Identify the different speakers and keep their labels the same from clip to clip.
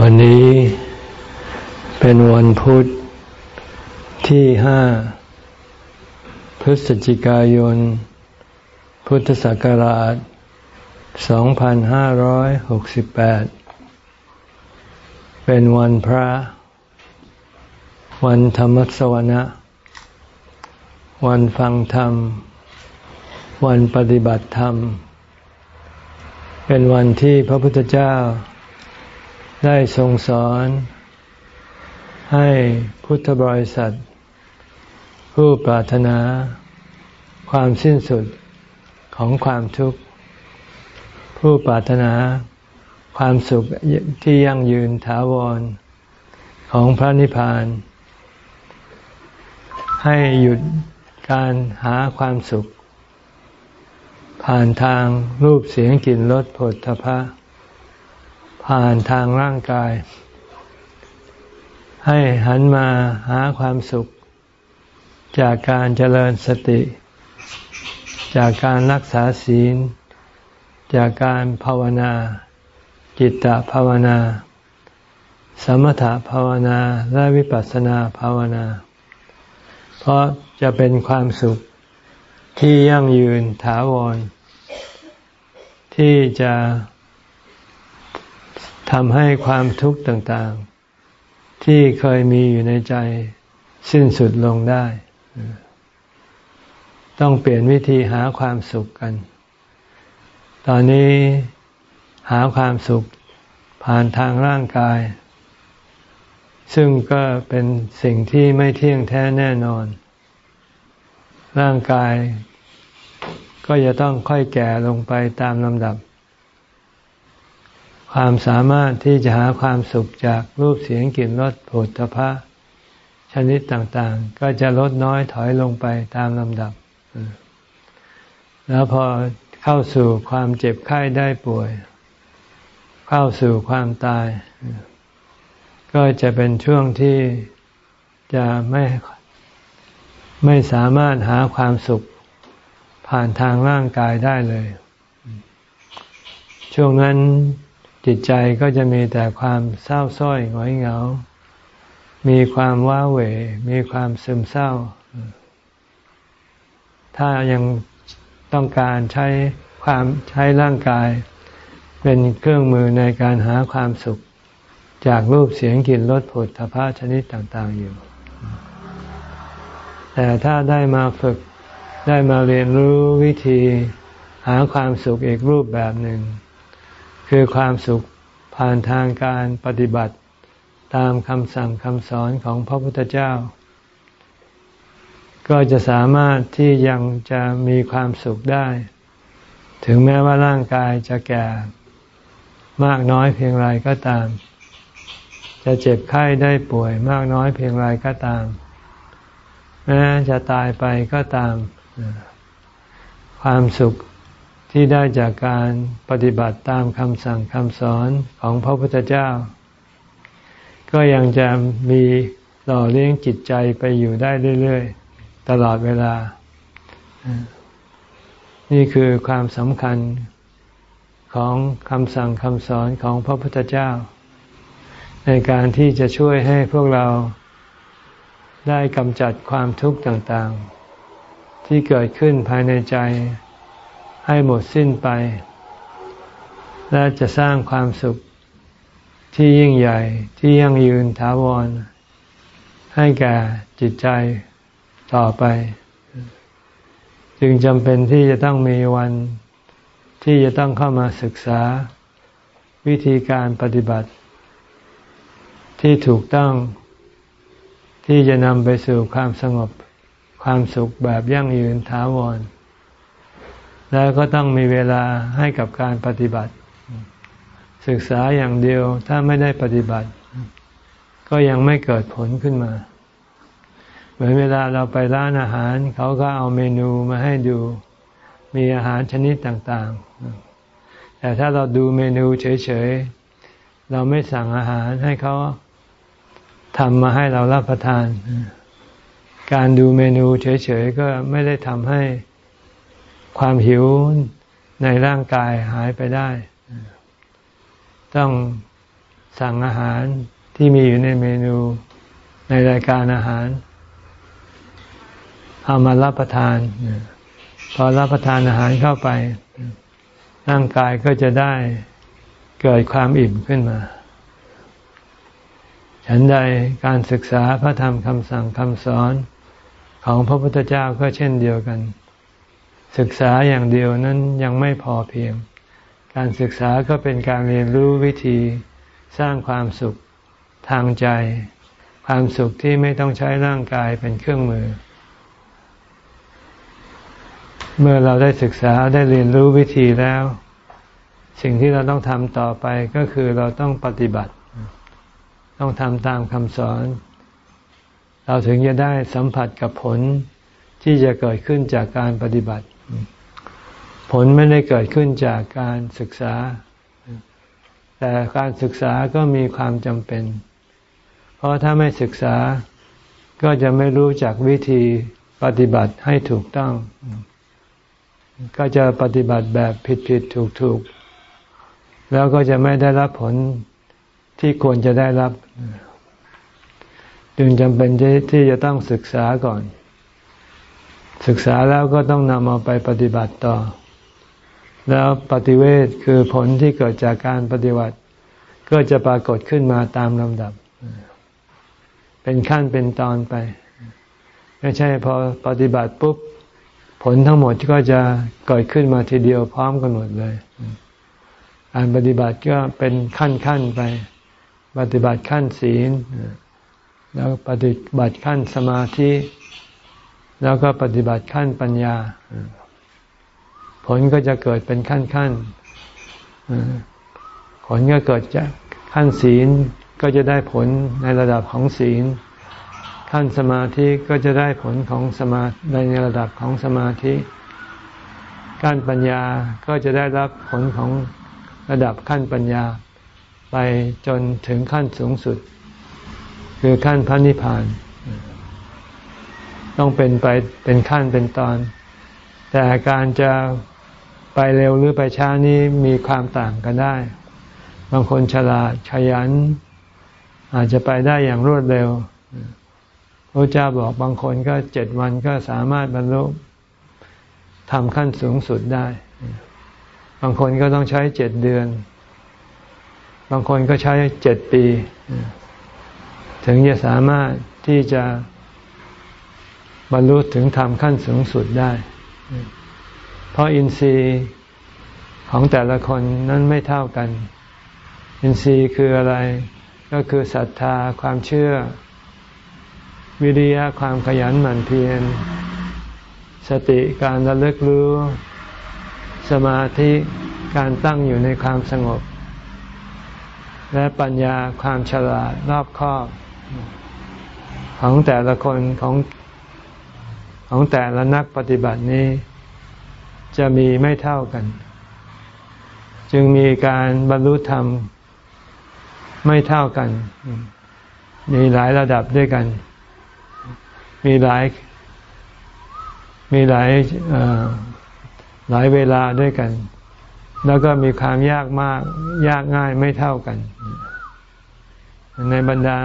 Speaker 1: วันนี้เป็นวันพุธที่ห้าพฤศจิกายน พุทธศักราช 2568 เป็นวันพระ วันธรรมสวนะ วันฟังธรรม วันปฏิบัติธรรม เป็นวันที่พระพุทธเจ้า ได้ทรงสอน ให้พุทธบริษัท ผู้ปรารถนา ความสิ้นสุดของความทุกข์ ผู้ปรารถนา ความสุขที่ยั่งยืนถาวร ของพระนิพพาน ให้หยุดการหาความสุข ผ่านทางรูปเสียงกลิ่นรสผลทพะ ผ่านทางร่างกาย ให้หันมาหาความสุข จากการเจริญสติ จากการรักษาศีล จากการภาวนา จิตตภาวนา สมถภาวนาและวิปัสสนาภาวนา เพราะจะเป็นความสุขที่ยั่งยืนถาวร ที่จะ ทำให้ความทุกข์ต่างๆ ที่เคยมีอยู่ในใจสิ้นสุดลงได้ ต้องเปลี่ยนวิธีหาความสุขกัน ตอนนี้หาความสุขผ่านทางร่างกาย ซึ่งก็เป็นสิ่งที่ไม่เที่ยงแท้แน่นอน ร่างกายก็จะต้องค่อยแก่ลงไปตามลำดับ ความสามารถที่จะหาความสุขจากรูปเสียงกลิ่นรสผลตภะชนิดต่างๆ ก็จะลดน้อยถอยลงไปตามลำดับ แล้วพอเข้าสู่ความเจ็บไข้ได้ป่วย เข้าสู่ความตาย ก็จะเป็นช่วงที่จะไม่ไม่สามารถหาความสุขผ่านทางร่างกายได้เลย ช่วงนั้น จิตใจก็จะมีแต่ความเศร้าส้อยหงอยเหงา มีความว้าเหว มีความซึมเศร้า ถ้ายังต้องการใช้ความใช้ร่างกาย เป็นเครื่องมือในการหาความสุข จากรูปเสียงกลิ่นรสผลทพะชนิดต่าง ๆ อยู่ แต่ถ้าได้มาฝึกได้มาเรียนรู้วิธีหาความสุขอีกรูปแบบหนึ่ง คือความสุขผ่านทางการปฏิบัติตามคำสั่งคำสอนของพระพุทธเจ้า ก็จะสามารถที่ยังจะมีความสุขได้ ถึงแม้ว่าร่างกายจะแก่มากน้อยเพียงไรก็ตาม จะเจ็บไข้ได้ป่วยมากน้อยเพียงไรก็ตามแม้จะตายไปก็ตาม ความสุข ที่ได้จากการปฏิบัติตามคำสั่งคำสอนของพระพุทธเจ้า ก็ยังจะมีหล่อเลี้ยงจิตใจไปอยู่ได้เรื่อยๆ ตลอดเวลา นี่คือความสำคัญของคำสั่งคำสอนของพระพุทธเจ้า ในการที่จะช่วยให้พวกเราได้กำจัดความทุกข์ต่างๆ ที่เกิดขึ้นภายในใจ ให้หมดสิ้นไป และจะสร้างความสุขที่ยิ่งใหญ่ที่ยั่งยืนถาวร ให้แก่จิตใจต่อไป จึงจำเป็นที่จะต้องมีวันที่จะต้องเข้ามาศึกษา วิธีการปฏิบัติ ที่ถูกต้องที่จะนำไปสู่ความสงบความสุขแบบยั่งยืนถาวร แล้วก็ต้องมีเวลาให้กับการปฏิบัติ ศึกษาอย่างเดียวถ้าไม่ได้ปฏิบัติ ก็ยังไม่เกิดผลขึ้นมา เหมือนเวลาเราไปร้านอาหาร เขาก็เอาเมนูมาให้ดู มีอาหารชนิดต่าง ๆ แต่ถ้าเราดูเมนูเฉย ๆ เราไม่สั่งอาหารให้เขาทำมาให้เรารับประทาน การดูเมนูเฉย ๆ ก็ไม่ได้ทำให้ ความหิวในร่างกายหายไปได้ ต้องสั่งอาหารที่มีอยู่ในเมนูในรายการอาหาร เอามารับประทาน พอรับประทานอาหารเข้าไป ร่างกายก็จะได้เกิดความอิ่มขึ้นมา ฉันใดการศึกษาพระธรรมคำสั่งคำสอนของพระพุทธเจ้าก็เช่นเดียวกัน ศึกษาอย่างเดียวนั้นยังไม่พอเพียง การศึกษาก็เป็นการเรียนรู้วิธีสร้างความสุขทางใจ ความสุขที่ไม่ต้องใช้ร่างกายเป็นเครื่องมือ เมื่อเราได้ศึกษาได้เรียนรู้วิธีแล้ว สิ่งที่เราต้องทำต่อไปก็คือเราต้องปฏิบัติ ต้องทำตามคำสอน เราถึงจะได้สัมผัสกับผลที่จะเกิดขึ้นจากการปฏิบัติ ผลไม่ได้เกิดขึ้นจากการศึกษา แต่การศึกษาก็มีความจำเป็น เพราะถ้าไม่ศึกษาก็จะไม่รู้จักวิธีปฏิบัติให้ถูกต้อง ก็จะปฏิบัติแบบผิดผิดถูกถูกแล้วก็จะไม่ได้รับผลที่ควรจะได้รับ จึงจำเป็นที่จะต้องศึกษาก่อน ศึกษาแล้วก็ต้องนำเอาไปปฏิบัติต่อ แล้วปฏิเวทคือผลที่เกิดจากการปฏิบัติ ก็จะปรากฏขึ้นมาตามลำดับ เป็นขั้นเป็นตอนไป ไม่ใช่พอปฏิบัติปุ๊บ ผลทั้งหมดก็จะเกิดขึ้นมาทีเดียวพร้อมกันหมดเลยการปฏิบัติก็เป็นขั้นขั้นไป ปฏิบัติขั้นศีล แล้วปฏิบัติขั้นสมาธิ แล้วก็ปฏิบัติขั้นปัญญา ผลก็จะเกิดเป็นขั้นขั้นผลก็เกิดจากขั้นศีลก็จะได้ผลในระดับของศีล ขั้นสมาธิก็จะได้ผลของสมาในระดับของสมาธิขั้นปัญญาก็จะได้รับผลของระดับขั้นปัญญา ไปจนถึงขั้นสูงสุด คือขั้นพระนิพพาน ต้องเป็นไปเป็นขั้นเป็นตอน แต่การจะไปเร็วหรือไปช้านี้มีความต่างกันได้ บางคนฉลาดขยัน อาจจะไปได้อย่างรวดเร็วพระเจ้าบอกบางคนก็เจ็ดวันก็สามารถบรรลุทำขั้นสูงสุดได้ บางคนก็ต้องใช้เจ็ดเดือน บางคนก็ใช้เจ็ดปี ถึงจะสามารถที่จะ บรรลุถึงทำขั้นสูงสุดได้ เพราะอินทรีย์ของแต่ละคนนั้นไม่เท่ากัน อินทรีย์คืออะไร ก็คือศรัทธาความเชื่อ วิริยะความขยันหมั่นเพียร สติการระลึกรู้ สมาธิการตั้งอยู่ในความสงบ และปัญญาความฉลาดรอบคอบของแต่ละคนของ ของแต่ละนักปฏิบัตินี้ จะมีไม่เท่ากัน จึงมีการบรรลุธรรมไม่เท่ากัน มีหลายระดับด้วยกัน มีหลาย มีหลายหลายเวลาด้วยกัน แล้วก็มีความยากมาก ยากง่ายไม่เท่ากัน ในบรรดา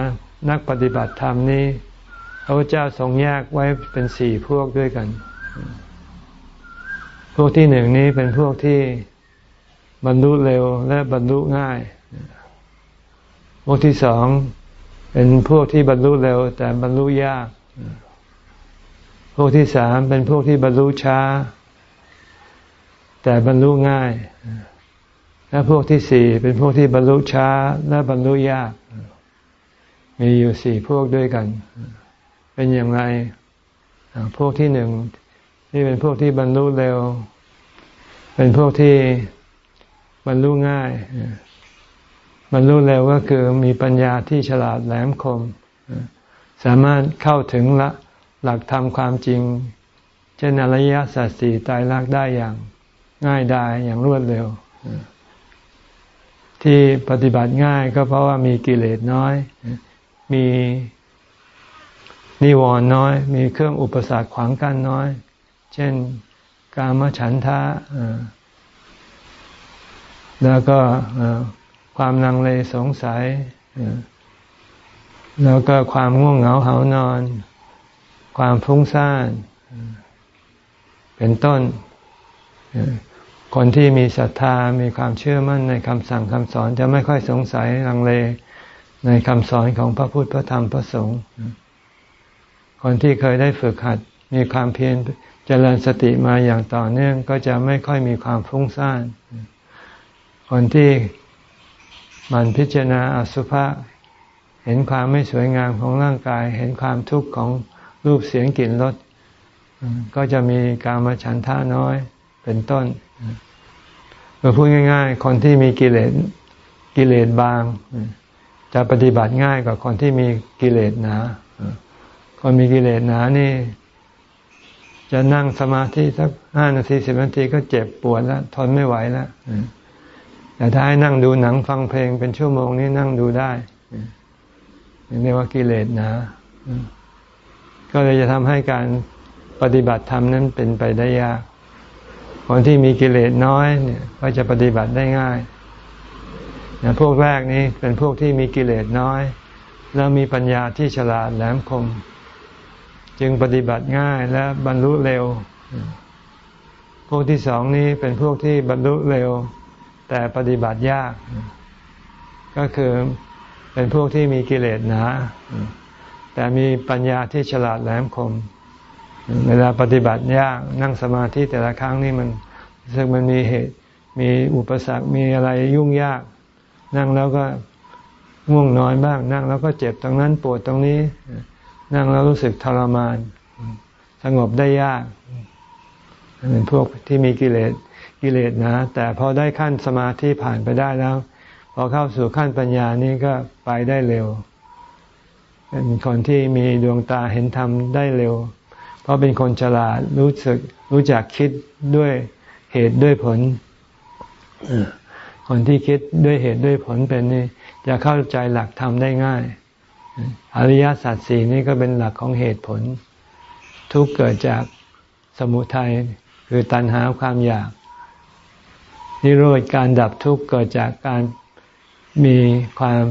Speaker 1: นักปฏิบัติธรรมนี้ พระเจ้าทรงแยกไว้เป็นสี่พวกด้วยกัน พวกที่หนึ่งนี้เป็นพวกที่บรรลุเร็วและบรรลุง่าย พวกที่สองเป็นพวกที่บรรลุเร็ว แต่บรรลุยาก พวกที่สามเป็นพวกที่บรรลุช้า แต่บรรลุง่าย และพวกที่สี่เป็นพวกที่บรรลุช้า และบรรลุยาก มีอยู่สี่พวกด้วยกัน เป็นอย่างไร พวกที่หนึ่งที่เป็นพวกที่บรรลุเร็ว เป็นพวกที่บรรลุง่าย บรรลุเร็วก็คือมีปัญญาที่ฉลาดแหลมคม สามารถเข้าถึงละหลักธรรมความจริง เช่นอริยสัจสี่ตายรักได้อย่างง่ายดายอย่างรวดเร็ว ที่ปฏิบัติง่ายก็เพราะว่ามีกิเลสน้อย มี นิวรณ์น้อย มีเครื่องอุปสรรคขวางกั้นน้อย เช่นกามฉันทะแล้วก็ความลังเลสงสัย แล้วก็ความง่วงเหงาเหานอน ความฟุ้งซ่าน เป็นต้น คนที่มีศรัทธามีความเชื่อมั่นในคำสั่งคำสอนจะไม่ค่อยสงสัยลังเลในคำสอนของพระพุทธพระธรรมพระสงฆ์ คนที่เคยได้ฝึกหัดมีความเพียรเจริญสติมาอย่างต่อเนื่องก็จะไม่ค่อยมีความฟุ้งซ่าน คนที่มันพิจารณาอสุภะเห็นความไม่สวยงามของร่างกาย เห็นความทุกข์ของรูปเสียงกลิ่นรสก็จะมีการมาฉันท่าน้อยเป็นต้นเราพูดง่าย ๆ คนที่มีกิเลสกิเลสบาง จะปฏิบัติง่ายกว่าคนที่มีกิเลสหนา คนมีกิเลสหนานี่ จะนั่งสมาธิสักห้านาทีสิบนาทีก็เจ็บปวดแล้ว ทนไม่ไหวแล้วแต่ถ้าให้นั่งดูหนังฟังเพลงเป็นชั่วโมงนี้นั่งดูได้เรียกว่ากิเลสหนาก็เลยจะทำให้การปฏิบัติธรรมนั้นเป็นไปได้ยากคนที่มีกิเลสน้อยเนี่ย ก็จะปฏิบัติได้ง่ายนะพวกแรกนี้เป็นพวกที่มีกิเลสน้อย แล้วมีปัญญาที่ฉลาดแหลมคม จึงปฏิบัติง่ายและบรรลุเร็ว พวกที่สองนี้เป็นพวกที่บรรลุเร็ว แต่ปฏิบัติยาก ก็คือเป็นพวกที่มีกิเลสหนา แต่มีปัญญาที่ฉลาดแหลมคม เวลาปฏิบัติยากนั่งสมาธิแต่ละครั้งนี่มันซึ่งมันมีเหตุ มีอุปสรรคมีอะไรยุ่งยาก นั่งแล้วก็ง่วงนอนบ้าง นั่งแล้วก็เจ็บตรงนั้นปวดตรงนี้ นั่งแล้วรู้สึกทรมาน สงบได้ยากเป็นพวกที่มีกิเลสกิเลสนะ แต่พอได้ขั้นสมาธิผ่านไปได้แล้ว พอเข้าสู่ขั้นปัญญานี้ก็ไปได้เร็ว เป็นคนที่มีดวงตาเห็นธรรมได้เร็ว เพราะเป็นคนฉลาดรู้สึกรู้จักคิดด้วยเหตุด้วยผลคนที่คิดด้วยเหตุด้วยผลเป็นนี่จะเข้าใจหลักธรรมได้ง่าย อริยสัจสี่นี่ก็เป็นหลักของเหตุผล ทุกเกิดจากสมุทัยคือตัณหาความอยาก นิโรธการดับทุกข์เกิดจากการมีความ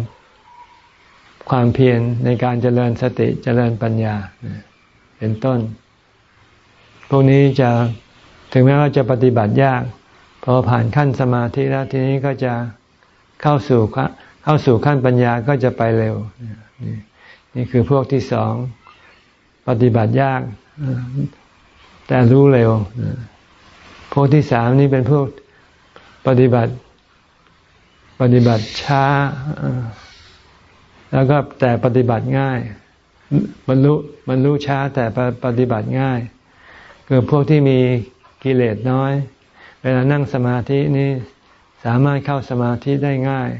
Speaker 1: ความเพียรในการเจริญสติเจริญปัญญา เป็นต้น พวกนี้จะถึงแม้ว่าจะปฏิบัติยาก พอผ่านขั้นสมาธิแล้วทีนี้ก็จะเข้าสู่เข้าสู่ขั้นปัญญาก็จะไปเร็ว นี่คือพวกที่สองปฏิบัติยากแต่รู้เร็ว พวกที่สามนี่เป็นพวกปฏิบัติ ปฏิบัติช้า แล้วก็แต่ปฏิบัติง่ายบรรลุบรรลุช้าแต่ปฏิบัติง่าย คือพวกที่มีกิเลสน้อย เวลานั่งสมาธินี่สามารถเข้าสมาธิได้ง่าย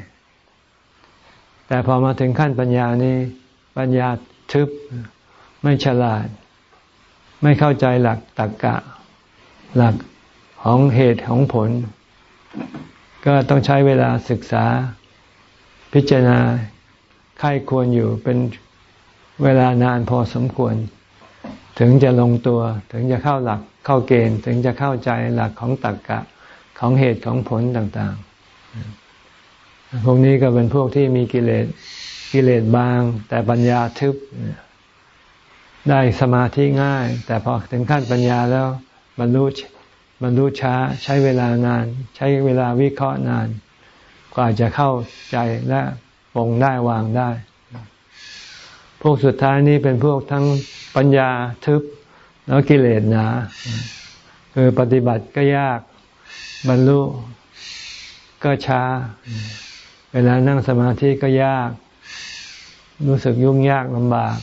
Speaker 1: แต่พอมาถึงขั้นปัญญานี่ปัญญาทึบ ไม่ฉลาด ไม่เข้าใจหลักตรรกกะ หลักของเหตุของผล ก็ต้องใช้เวลาศึกษาพิจารณาไข้ควรอยู่เป็นเวลานานพอสมควร ถึงจะลงตัว ถึงจะเข้าหลักเข้าเกณฑ์ ถึงจะเข้าใจหลักของตรรกกะของเหตุของผลต่าง พวกนี้ก็เป็นพวกที่มีกิเลสกิเลสบาง แต่ปัญญาทึบ ได้สมาธิง่าย แต่พอถึงขั้นปัญญาแล้วบรรลุบรรลุช้าใช้เวลานาน ใช้เวลาวิเคราะห์นาน กว่าจะเข้าใจและปรงได้วางได้ พวกสุดท้ายนี้เป็นพวกทั้งปัญญาทึบแล้วกิเลสหนาคือปฏิบัติก็ยากบรรลุก็ช้า เวลานั่งสมาธิก็ยาก รู้สึกยุ่งยากลำบาก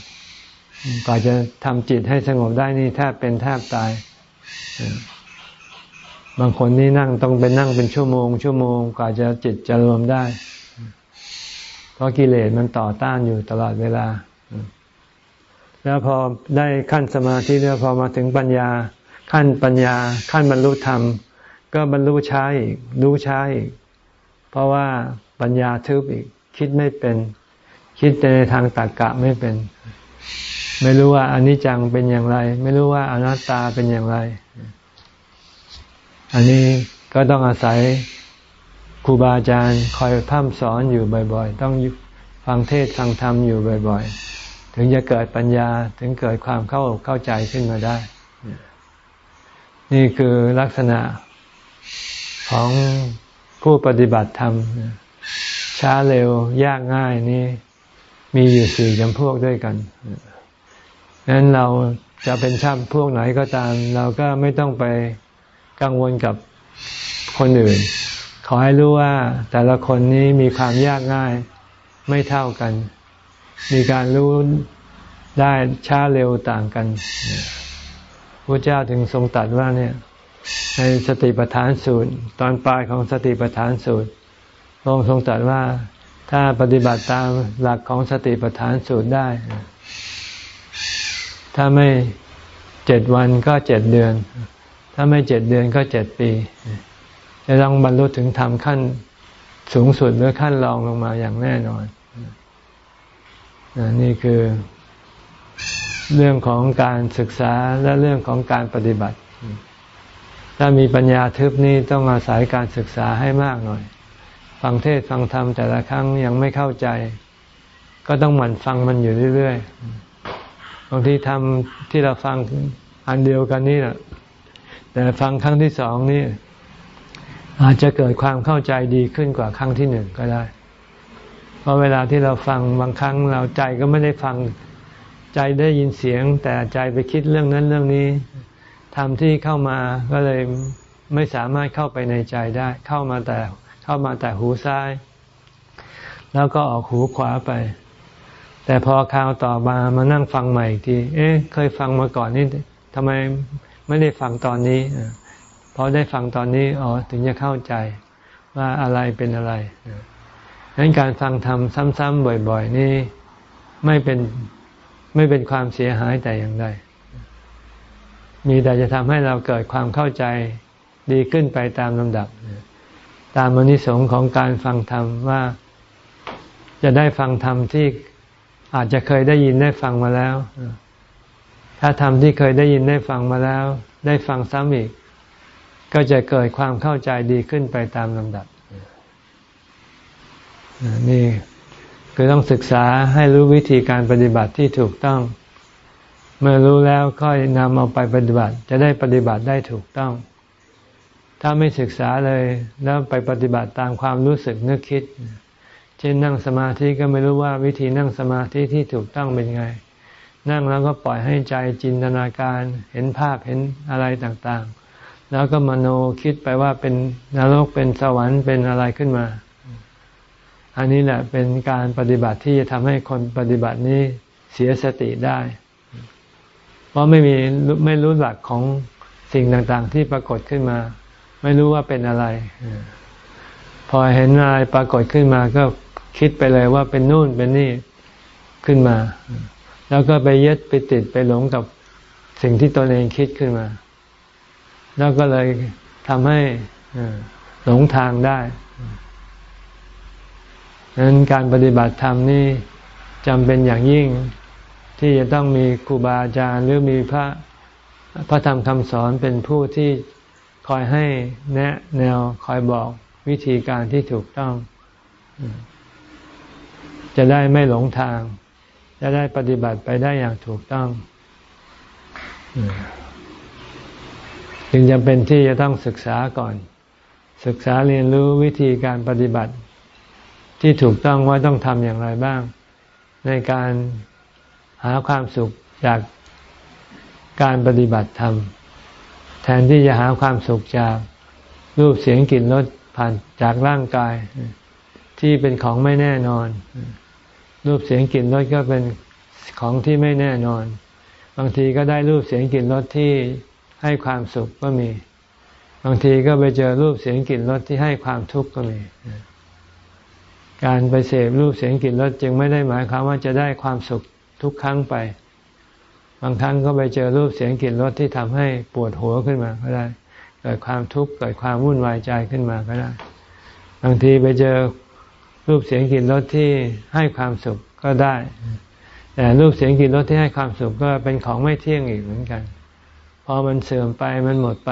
Speaker 1: กว่าจะทำจิตให้สงบได้นี่แทบเป็นแทบตาย บางคนนี่นั่งต้องไปนั่งเป็นชั่วโมง ชั่วโมงกว่าจะจิตจะรวมได้ เพราะกิเลสมันต่อต้านอยู่ตลอดเวลา แล้วพอได้ขั้นสมาธิแล้วพอมาถึงปัญญา ขั้นปัญญา ขั้นบรรลุธรรม ก็บรรลุช้าอีกรู้ช้าอีกเพราะว่า ปัญญาทึบอีก คิดไม่เป็น คิดในทางตรรกกะไม่เป็น ไม่รู้ว่าอนิจจังเป็นอย่างไร ไม่รู้ว่าอนัตตาเป็นอย่างไร อันนี้ก็ต้องอาศัยครูบาอาจารย์คอยพร่ำสอนอยู่บ่อย ๆ ต้องฟังเทศฟังธรรมอยู่บ่อย ๆ ถึงจะเกิดปัญญาถึงเกิดความเข้าเข้าใจขึ้นมาได้ นี่คือลักษณะของผู้ปฏิบัติธรรม ช้าเร็วยากง่ายนี่มีอยู่สี่จำพวกด้วยกันดังนั้นเราจะเป็นชาติพวกไหนก็ตาม เราก็ไม่ต้องไปกังวลกับคนอื่น ขอให้รู้ว่าแต่ละคนนี้มีความยากง่ายไม่เท่ากัน มีการรู้ได้ช้าเร็วต่างกันพระเจ้าถึงทรงตัดว่าเนี่ย ในสติปัฏฐานสูตร ตอนปลายของสติปัฏฐานสูตร พระองค์ทรงตัดว่าถ้าปฏิบัติตามหลักของสติปัฏฐานสูตรได้ ถ้าไม่เจ็ดวันก็เจ็ดเดือน ถ้าไม่เจ็ดเดือนก็เจ็ดปี จะต้องบรรลุถึงธรรมขั้นสูงสุดหรือขั้นรองลงมาอย่างแน่นอนนี่คือเรื่องของการศึกษาและเรื่องของการปฏิบัติ ถ้ามีปัญญาทึบนี่ต้องอาศัยการศึกษาให้มากหน่อย ฟังเทศฟังธรรมแต่ละครั้งยังไม่เข้าใจ ก็ต้องหมั่นฟังมันอยู่เรื่อยๆบางทีทำที่เราฟังอันเดียวกันนี่แหละแต่ฟังครั้งที่สองนี่อาจจะเกิดความเข้าใจดีขึ้นกว่าครั้งที่หนึ่งก็ได้ เพราะเวลาที่เราฟังบางครั้งเราใจก็ไม่ได้ฟังใจได้ยินเสียง แต่ใจไปคิดเรื่องนั้นเรื่องนี้ทำที่เข้ามาก็เลยไม่สามารถเข้าไปในใจได้ เข้ามาแต่ เข้ามาแต่หูซ้าย แล้วก็ออกหูขวาไป แต่พอคราวต่อมามานั่งฟังใหม่อีกทีเอ๊ะเคยฟังมาก่อนนี่ทำไมไม่ได้ฟังตอนนี้พอได้ฟังตอนนี้อ๋อถึงจะเข้าใจว่าอะไรเป็นอะไรดังนั้นการฟังธรรมซ้ำๆบ่อย ๆ นี่ไม่เป็นไม่เป็นความเสียหายแต่อย่างใด มีแต่จะทำให้เราเกิดความเข้าใจดีขึ้นไปตามลำดับ ตามมนิสงของการฟังธรรมว่า จะได้ฟังธรรมที่อาจจะเคยได้ยินได้ฟังมาแล้ว ถ้าธรรมที่เคยได้ยินได้ฟังมาแล้ว ได้ฟังซ้ำอีก ก็จะเกิดความเข้าใจดีขึ้นไปตามลำดับ นี่คือต้องศึกษาให้รู้วิธีการปฏิบัติที่ถูกต้อง เมื่อรู้แล้วก็นำเอาไปปฏิบัติ จะได้ปฏิบัติได้ถูกต้อง ถ้าไม่ศึกษาเลยแล้วไปปฏิบัติตามความรู้สึกนึกคิด เช่นนั่งสมาธิก็ไม่รู้ว่าวิธีนั่งสมาธิที่ถูกต้องเป็นไง นั่งแล้วก็ปล่อยให้ใจจินตนาการเห็นภาพเห็นอะไรต่างๆ แล้วก็มโนคิดไปว่าเป็นนรกเป็นสวรรค์เป็นอะไรขึ้นมา อันนี้แหละเป็นการปฏิบัติที่จะทำให้คนปฏิบัตินี้เสียสติได้ เพราะไม่มีไม่รู้หลักของสิ่งต่างๆ ที่ปรากฏขึ้นมา ไม่รู้ว่าเป็นอะไร พอเห็นอะไรปรากฏขึ้นมาก็คิดไปเลยว่าเป็นนู่นเป็นนี่ขึ้นมา แล้วก็ไปยึดไปติดไปหลงกับสิ่งที่ตนเองคิดขึ้นมา แล้วก็เลยทำให้หลงทางได้ดังนั้นการปฏิบัติธรรมนี่จำเป็นอย่างยิ่งที่จะต้องมีครูบาอาจารย์หรือมีพระพระธรรมคำสอนเป็นผู้ที่ คอยให้แนะแนวคอยบอกวิธีการที่ถูกต้อง จะได้ไม่หลงทาง จะได้ปฏิบัติไปได้อย่างถูกต้องจึงจำเป็นที่จะต้องศึกษาก่อน ศึกษาเรียนรู้วิธีการปฏิบัติ ที่ถูกต้องว่าต้องทำอย่างไรบ้าง ในการหาความสุขจากการปฏิบัติธรรม แทนที่จะหาความสุขจากรูปเสียงกลิ่นรสผ่านจากร่างกาย ที่เป็นของไม่แน่นอน รูปเสียงกลิ่นรสก็เป็นของที่ไม่แน่นอน บางทีก็ได้รูปเสียงกลิ่นรสที่ให้ความสุขก็มี บางทีก็ไปเจอรูปเสียงกลิ่นรสที่ให้ความทุกข์ก็มี การไปเสพรูปเสียงกลิ่นรสจึงไม่ได้หมายความว่าจะได้ความสุขทุกครั้งไป บางครั้งก็ไปเจอรูปเสียงกลิ่นรสที่ทำให้ปวดหัวขึ้นมาก็ได้ เกิดความทุกข์เกิดความวุ่นวายใจขึ้นมาก็ได้ บางทีไปเจอรูปเสียงกลิ่นรสที่ให้ความสุขก็ได้ แต่รูปเสียงกลิ่นรสที่ให้ความสุขก็เป็นของไม่เที่ยงอีกเหมือนกัน พอมันเสื่อมไปมันหมดไป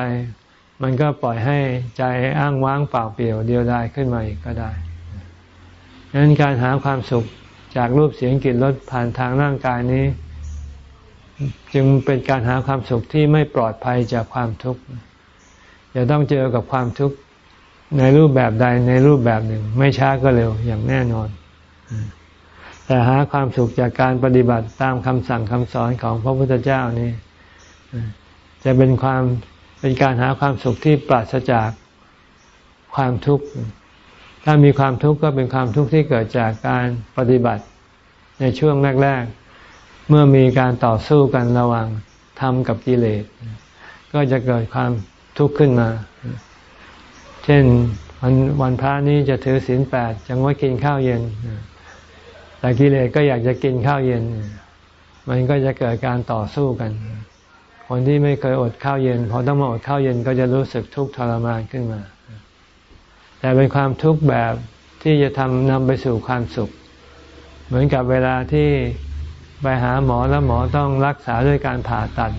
Speaker 1: มันก็ปล่อยให้ใจอ้างว้างเปล่าเปลี่ยวเดียวดายขึ้นมาอีกก็ได้ดังนั้นการหาความสุขจากรูปเสียงกลิ่นรสผ่านทางร่างกายนี้ จึงเป็นการหาความสุขที่ไม่ปลอดภัยจากความทุกข์จะต้องเจอกับความทุกข์ในรูปแบบใดในรูปแบบหนึ่ง ไม่ช้าก็เร็วอย่างแน่นอน แต่หาความสุขจากการปฏิบัติตามคำสั่งคำสอนของพระพุทธเจ้านี้จะเป็นความเป็นการหาความสุขที่ปราศจากความทุกข์ ถ้ามีความทุกข์ก็เป็นความทุกข์ที่เกิดจากการปฏิบัติในช่วงแรก ๆ เมื่อมีการต่อสู้กันระหว่างธรรมกับกิเลส ก็จะเกิดความทุกข์ขึ้นมา เช่นวันวันพระนี้จะถือศีลแปดจังว่ากินข้าวเย็น แต่กิเลสก็อยากจะกินข้าวเย็น มันก็จะเกิดการต่อสู้กัน คนที่ไม่เคยอดข้าวเย็นพอต้องมาอดข้าวเย็นก็จะรู้สึกทุกข์ทรมานขึ้นมา แต่เป็นความทุกข์แบบที่จะทำนำไปสู่ความสุข เหมือนกับเวลาที่ ไปหาหมอแล้วหมอต้องรักษาด้วยการผ่าตัด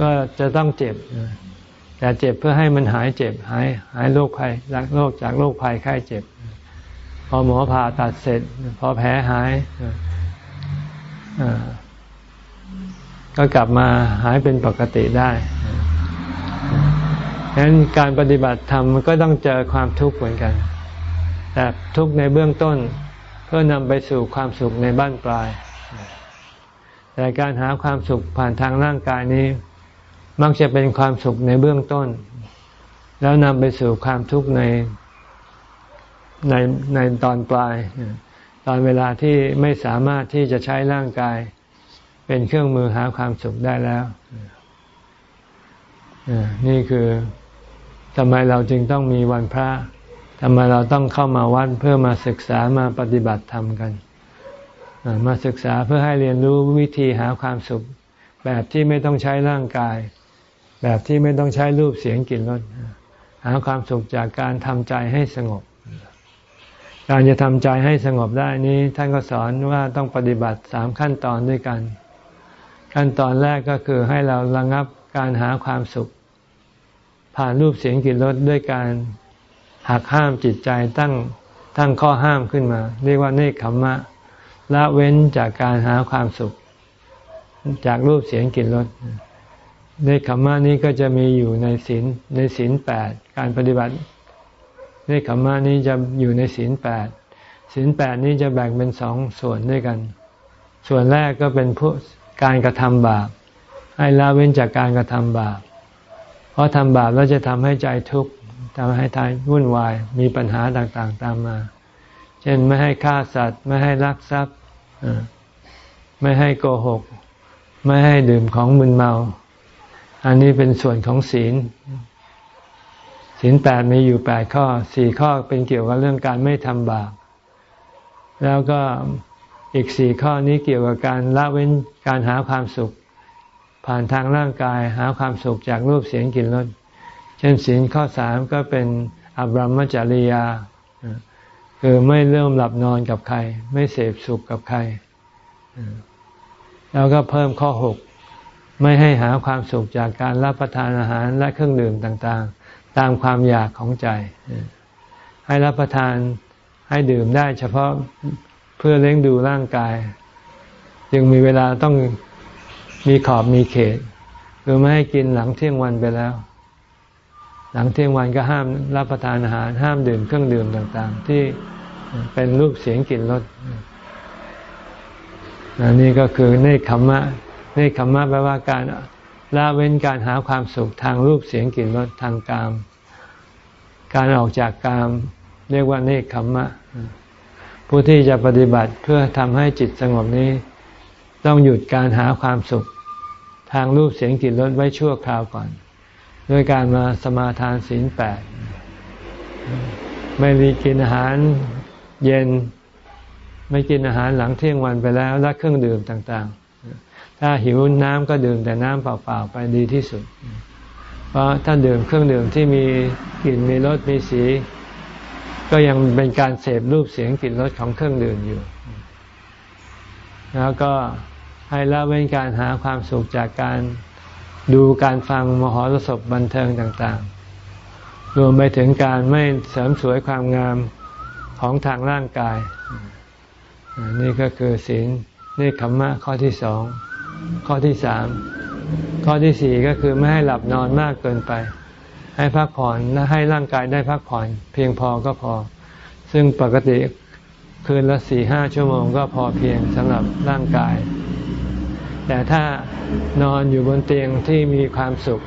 Speaker 1: ก็จะต้องเจ็บ แต่เจ็บเพื่อให้มันหายเจ็บ หายหายโรคภัยจากโรคจากโรคภัยไข้เจ็บ พอหมอผ่าตัดเสร็จ พอแผลหายก็กลับมาหายเป็นปกติได้ฉะนั้นการปฏิบัติธรรมก็ต้องเจอความทุกข์เหมือนกัน แต่ทุกข์ในเบื้องต้น พื่อนำไปสู่ความสุขในบ้านปลาย แต่การหาความสุขผ่านทางร่างกายนี้ มักจะเป็นความสุขในเบื้องต้น แล้วนำไปสู่ความทุกข์ในในในตอนปลาย ตอนเวลาที่ไม่สามารถที่จะใช้ร่างกาย เป็นเครื่องมือหาความสุขได้แล้วนี่คือทำไมเราจึงต้องมีวันพระ ทำไมเราต้องเข้ามาวัดเพื่อมาศึกษามาปฏิบัติธรรมกัน มาศึกษาเพื่อให้เรียนรู้วิธีหาความสุข แบบที่ไม่ต้องใช้ร่างกาย แบบที่ไม่ต้องใช้รูปเสียงกลิ่นรสหาความสุขจากการทำใจให้สงบ การจะทำใจให้สงบได้นี้ ท่านก็สอนว่าต้องปฏิบัติสามขั้นตอนด้วยกัน ขั้นตอนแรกก็คือให้เราระงับการหาความสุข ผ่านรูปเสียงกลิ่นรสด้วยการ หักห้ามจิตใจตั้งตั้งข้อห้ามขึ้นมา เรียกว่าเนคขมมะละเว้นจากการหาความสุข จากรูปเสียงกลิ่นรสเนคขมมะนี้ก็จะมีอยู่ในศีลในศีลแปดการปฏิบัติเนคขมมะนี้จะอยู่ในศีลแปดศีลแปดนี้จะแบ่งเป็นสองส่วนด้วยกัน ส่วนแรกก็เป็นผู้การกระทำบาปให้ละเว้นจากการกระทำบาป เพราะทำบาปแล้วจะทำให้ใจทุกข์ ทำให้ทายวุ่นวายมีปัญหาต่างๆ ตามมา เช่นไม่ให้ฆ่าสัตว์ ไม่ให้ลักทรัพย์ไม่ให้โกหก ไม่ให้ดื่มของมึนเมา อันนี้เป็นส่วนของศีลศีลแปดมีอยู่แปดข้อสี่ข้อเป็นเกี่ยวกับเรื่องการไม่ทำบาปแล้วก็อีกสี่ข้อนี้เกี่ยวกับการละเว้นการหาความสุข ผ่านทางร่างกายหาความสุขจากรูปเสียงกลิ่นรส เช่นศีลข้อสามก็เป็นอบรมจริยา คือไม่เริ่มหลับนอนกับใคร ไม่เสพสุขกับใคร แล้วก็เพิ่มข้อหกไม่ให้หาความสุขจากการรับประทานอาหารและเครื่องดื่มต่างๆ ตามความอยากของใจ ให้รับประทานให้ดื่มได้เฉพาะเพื่อเลี้ยงดูร่างกาย ยังมีเวลาต้องมีขอบมีเขต คือไม่ให้กินหลังเที่ยงวันไปแล้ว หลังเที่ยงวันก็ห้ามรับประทานอาหาร ห้ามดื่มเครื่องดื่มต่างๆ ที่เป็นรูปเสียงกลิ่นรสนี่ก็คือเนคขมมะเนคขมมะแปลว่าการละเว้นการหาความสุขทางรูปเสียงกลิ่นรสทางกาม การออกจากกาม เรียกว่าเนคขมมะ ผู้ที่จะปฏิบัติเพื่อทำให้จิตสงบนี้ ต้องหยุดการหาความสุข ทางรูปเสียงกลิ่นรสไว้ชั่วคราวก่อน ด้วยการมาสมาทานศีลแปดไม่มีกินอาหารเย็น ไม่กินอาหารหลังเที่ยงวันไปแล้วและเครื่องดื่มต่างๆ ถ้าหิวน้ำก็ดื่มแต่น้ำเปล่าๆไปดีที่สุด เพราะถ้าดื่มเครื่องดื่มที่มีกลิ่นมีรสมีสี ก็ยังเป็นการเสพรูปเสียงกลิ่นรสของเครื่องดื่มอยู่ แล้วก็ให้ละเว้นการหาความสุขจากการ ดูการฟังมหรสพบันเทิงต่างๆ รวมไปถึงการไม่เสริมสวยความงามของทางร่างกาย นี่ก็คือศีลนี่ขมมะข้อที่สองข้อที่สามข้อที่สี่ก็คือไม่ให้หลับนอนมากเกินไป ให้พักผ่อนและให้ร่างกายได้พักผ่อน เพียงพอก็พอ ซึ่งปกติคืนละสี่ห้าชั่วโมงก็พอเพียงสำหรับร่างกาย แต่ถ้านอนอยู่บนเตียงที่มีความสุข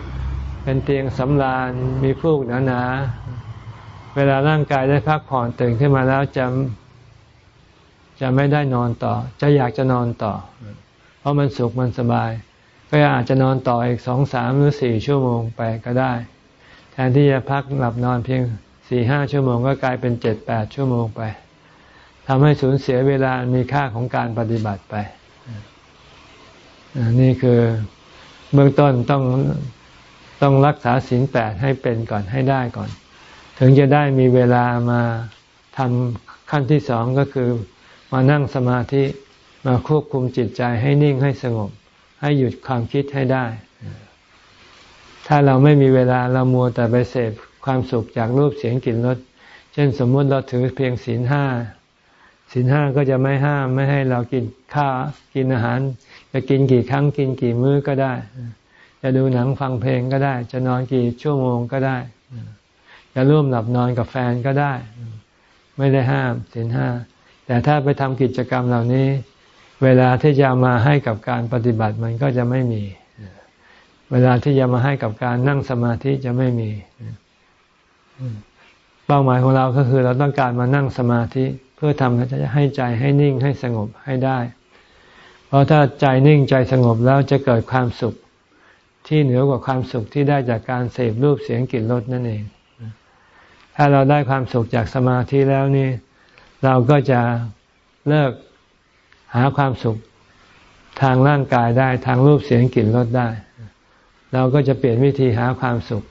Speaker 1: เป็นเตียงสำราญมีฟูกหนาๆเวลาร่างกายได้พักผ่อนตื่นขึ้นมาแล้วจะจะไม่ได้นอนต่อ จะอยากจะนอนต่อ เพราะมันสุขมันสบาย ก็อาจจะนอนต่ออีกสองสามหรือสี่ชั่วโมงไปก็ได้ แทนที่จะพักหลับนอนเพียงสี่ห้าชั่วโมงก็กลายเป็นเจ็ดแปดชั่วโมงไปทำให้สูญเสียเวลามีค่าของการปฏิบัติไป นี่คือเบื้องต้นต้องต้องรักษาศีลแปดให้เป็นก่อนให้ได้ก่อน ถึงจะได้มีเวลามาทำขั้นที่สองก็คือมานั่งสมาธิมาควบคุมจิตใจให้นิ่งให้สงบ ให้หยุดความคิดให้ได้ ถ้าเราไม่มีเวลาเรามัวแต่ไปเสพความสุขจากรูปเสียงกลิ่นรสเช่นสมมุติเราถือเพียงศีลห้าศีลห้าก็จะไม่ห้ามไม่ให้เรากินข้าวกินอาหาร จะกินกี่ครั้งกินกี่มื้อก็ได้ จะดูหนังฟังเพลงก็ได้ จะนอนกี่ชั่วโมงก็ได้ จะร่วมหลับนอนกับแฟนก็ได้ ไม่ได้ห้ามศีลห้า แต่ถ้าไปทำกิจกรรมเหล่านี้ เวลาที่จะมาให้กับการปฏิบัติมันก็จะไม่มี เวลาที่จะมาให้กับการนั่งสมาธิจะไม่มีเป้าหมายของเราก็คือเราต้องการมานั่งสมาธิ เพื่อทำให้ใจให้นิ่งให้สงบให้ได้ ราะถ้าใจนิ่งใจสงบแล้วจะเกิดความสุขที่เหนือกว่าความสุขที่ได้จากการเสพรูปเสียงกลิ่นรสนั่นเอง ถ้าเราได้ความสุขจากสมาธิแล้วนี่ เราก็จะเลิกหาความสุขทางร่างกายได้ทางรูปเสียงกลิ่นรสได้ เราก็จะเปลี่ยนวิธีหาความสุข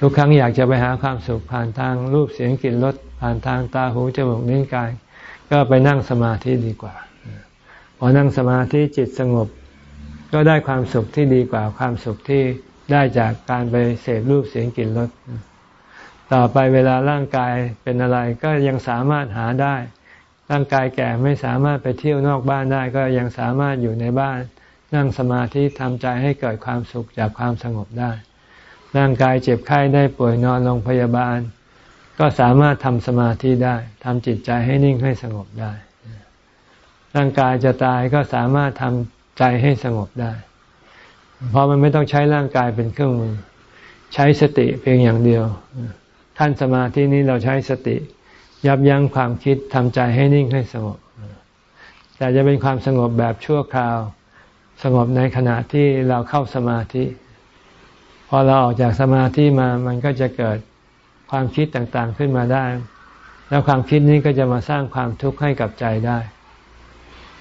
Speaker 1: ทุกครั้งอยากจะไปหาความสุขผ่านทางรูปเสียงกลิ่นรสผ่านทางตาหูจมูกนิ้วกาย ก็ไปนั่งสมาธิดีกว่า พอนั่งสมาธิจิตสงบ ก็ได้ความสุขที่ดีกว่าความสุขที่ได้จากการไปเสพรูปเสียงกลิ่นรสต่อไปเวลาร่างกายเป็นอะไรก็ยังสามารถหาได้ ร่างกายแก่ไม่สามารถไปเที่ยวนอกบ้านได้ ก็ยังสามารถอยู่ในบ้าน นั่งสมาธิทำใจให้เกิดความสุขจากความสงบได้ ร่างกายเจ็บไข้ได้ป่วยนอนโรงพยาบาล ก็สามารถทำสมาธิได้ทำจิตใจให้นิ่งให้สงบได้ ร่างกายจะตายก็สามารถทำใจให้สงบได้ เพราะมันไม่ต้องใช้ร่างกายเป็นเครื่องมือ ใช้สติเพียงอย่างเดียวขั้นสมาธินี้เราใช้สติ ยับยั้งความคิดทำใจให้นิ่งให้สงบ แต่จะเป็นความสงบแบบชั่วคราว สงบในขณะที่เราเข้าสมาธิ พอเราออกจากสมาธิมามันก็จะเกิดความคิดต่างๆขึ้นมาได้ แล้วความคิดนี้ก็จะมาสร้างความทุกข์ให้กับใจได้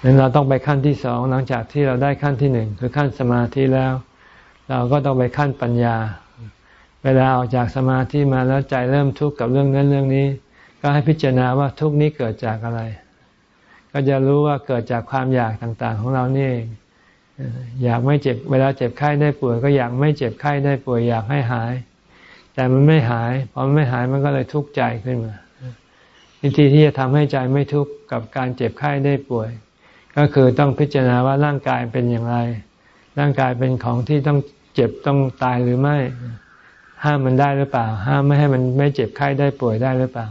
Speaker 1: งั้นเราต้องไปขั้นที่สองหลังจากที่เราได้ขั้นที่หนึ่งคือขั้นสมาธิแล้ว เราก็ต้องไปขั้นปัญญา เวลาออกจากสมาธิมาแล้วใจเริ่มทุกข์กับเรื่องนั้นเรื่องนี้ ก็ให้พิจารณาว่าทุกข์นี้เกิดจากอะไร ก็จะรู้ว่าเกิดจากความอยากต่างๆ ของเรานี่อยากไม่เจ็บ เวลาเจ็บไข้ได้ป่วยก็อยากไม่เจ็บไข้ได้ป่วยอยากให้หาย แต่มันไม่หายพอมันไม่หายมันก็เลยทุกข์ใจขึ้นมาวิธีที่จะทำให้ใจไม่ทุกข์กับการเจ็บไข้ได้ป่วย ก็คือต้องพิจารณาว่าร่างกายเป็นอย่างไร ร่างกายเป็นของที่ต้องเจ็บต้องตายหรือไม่ ห้ามมันได้หรือเปล่า ห้ามไม่ให้มันไม่เจ็บไข้ได้ป่วยได้หรือเปล่า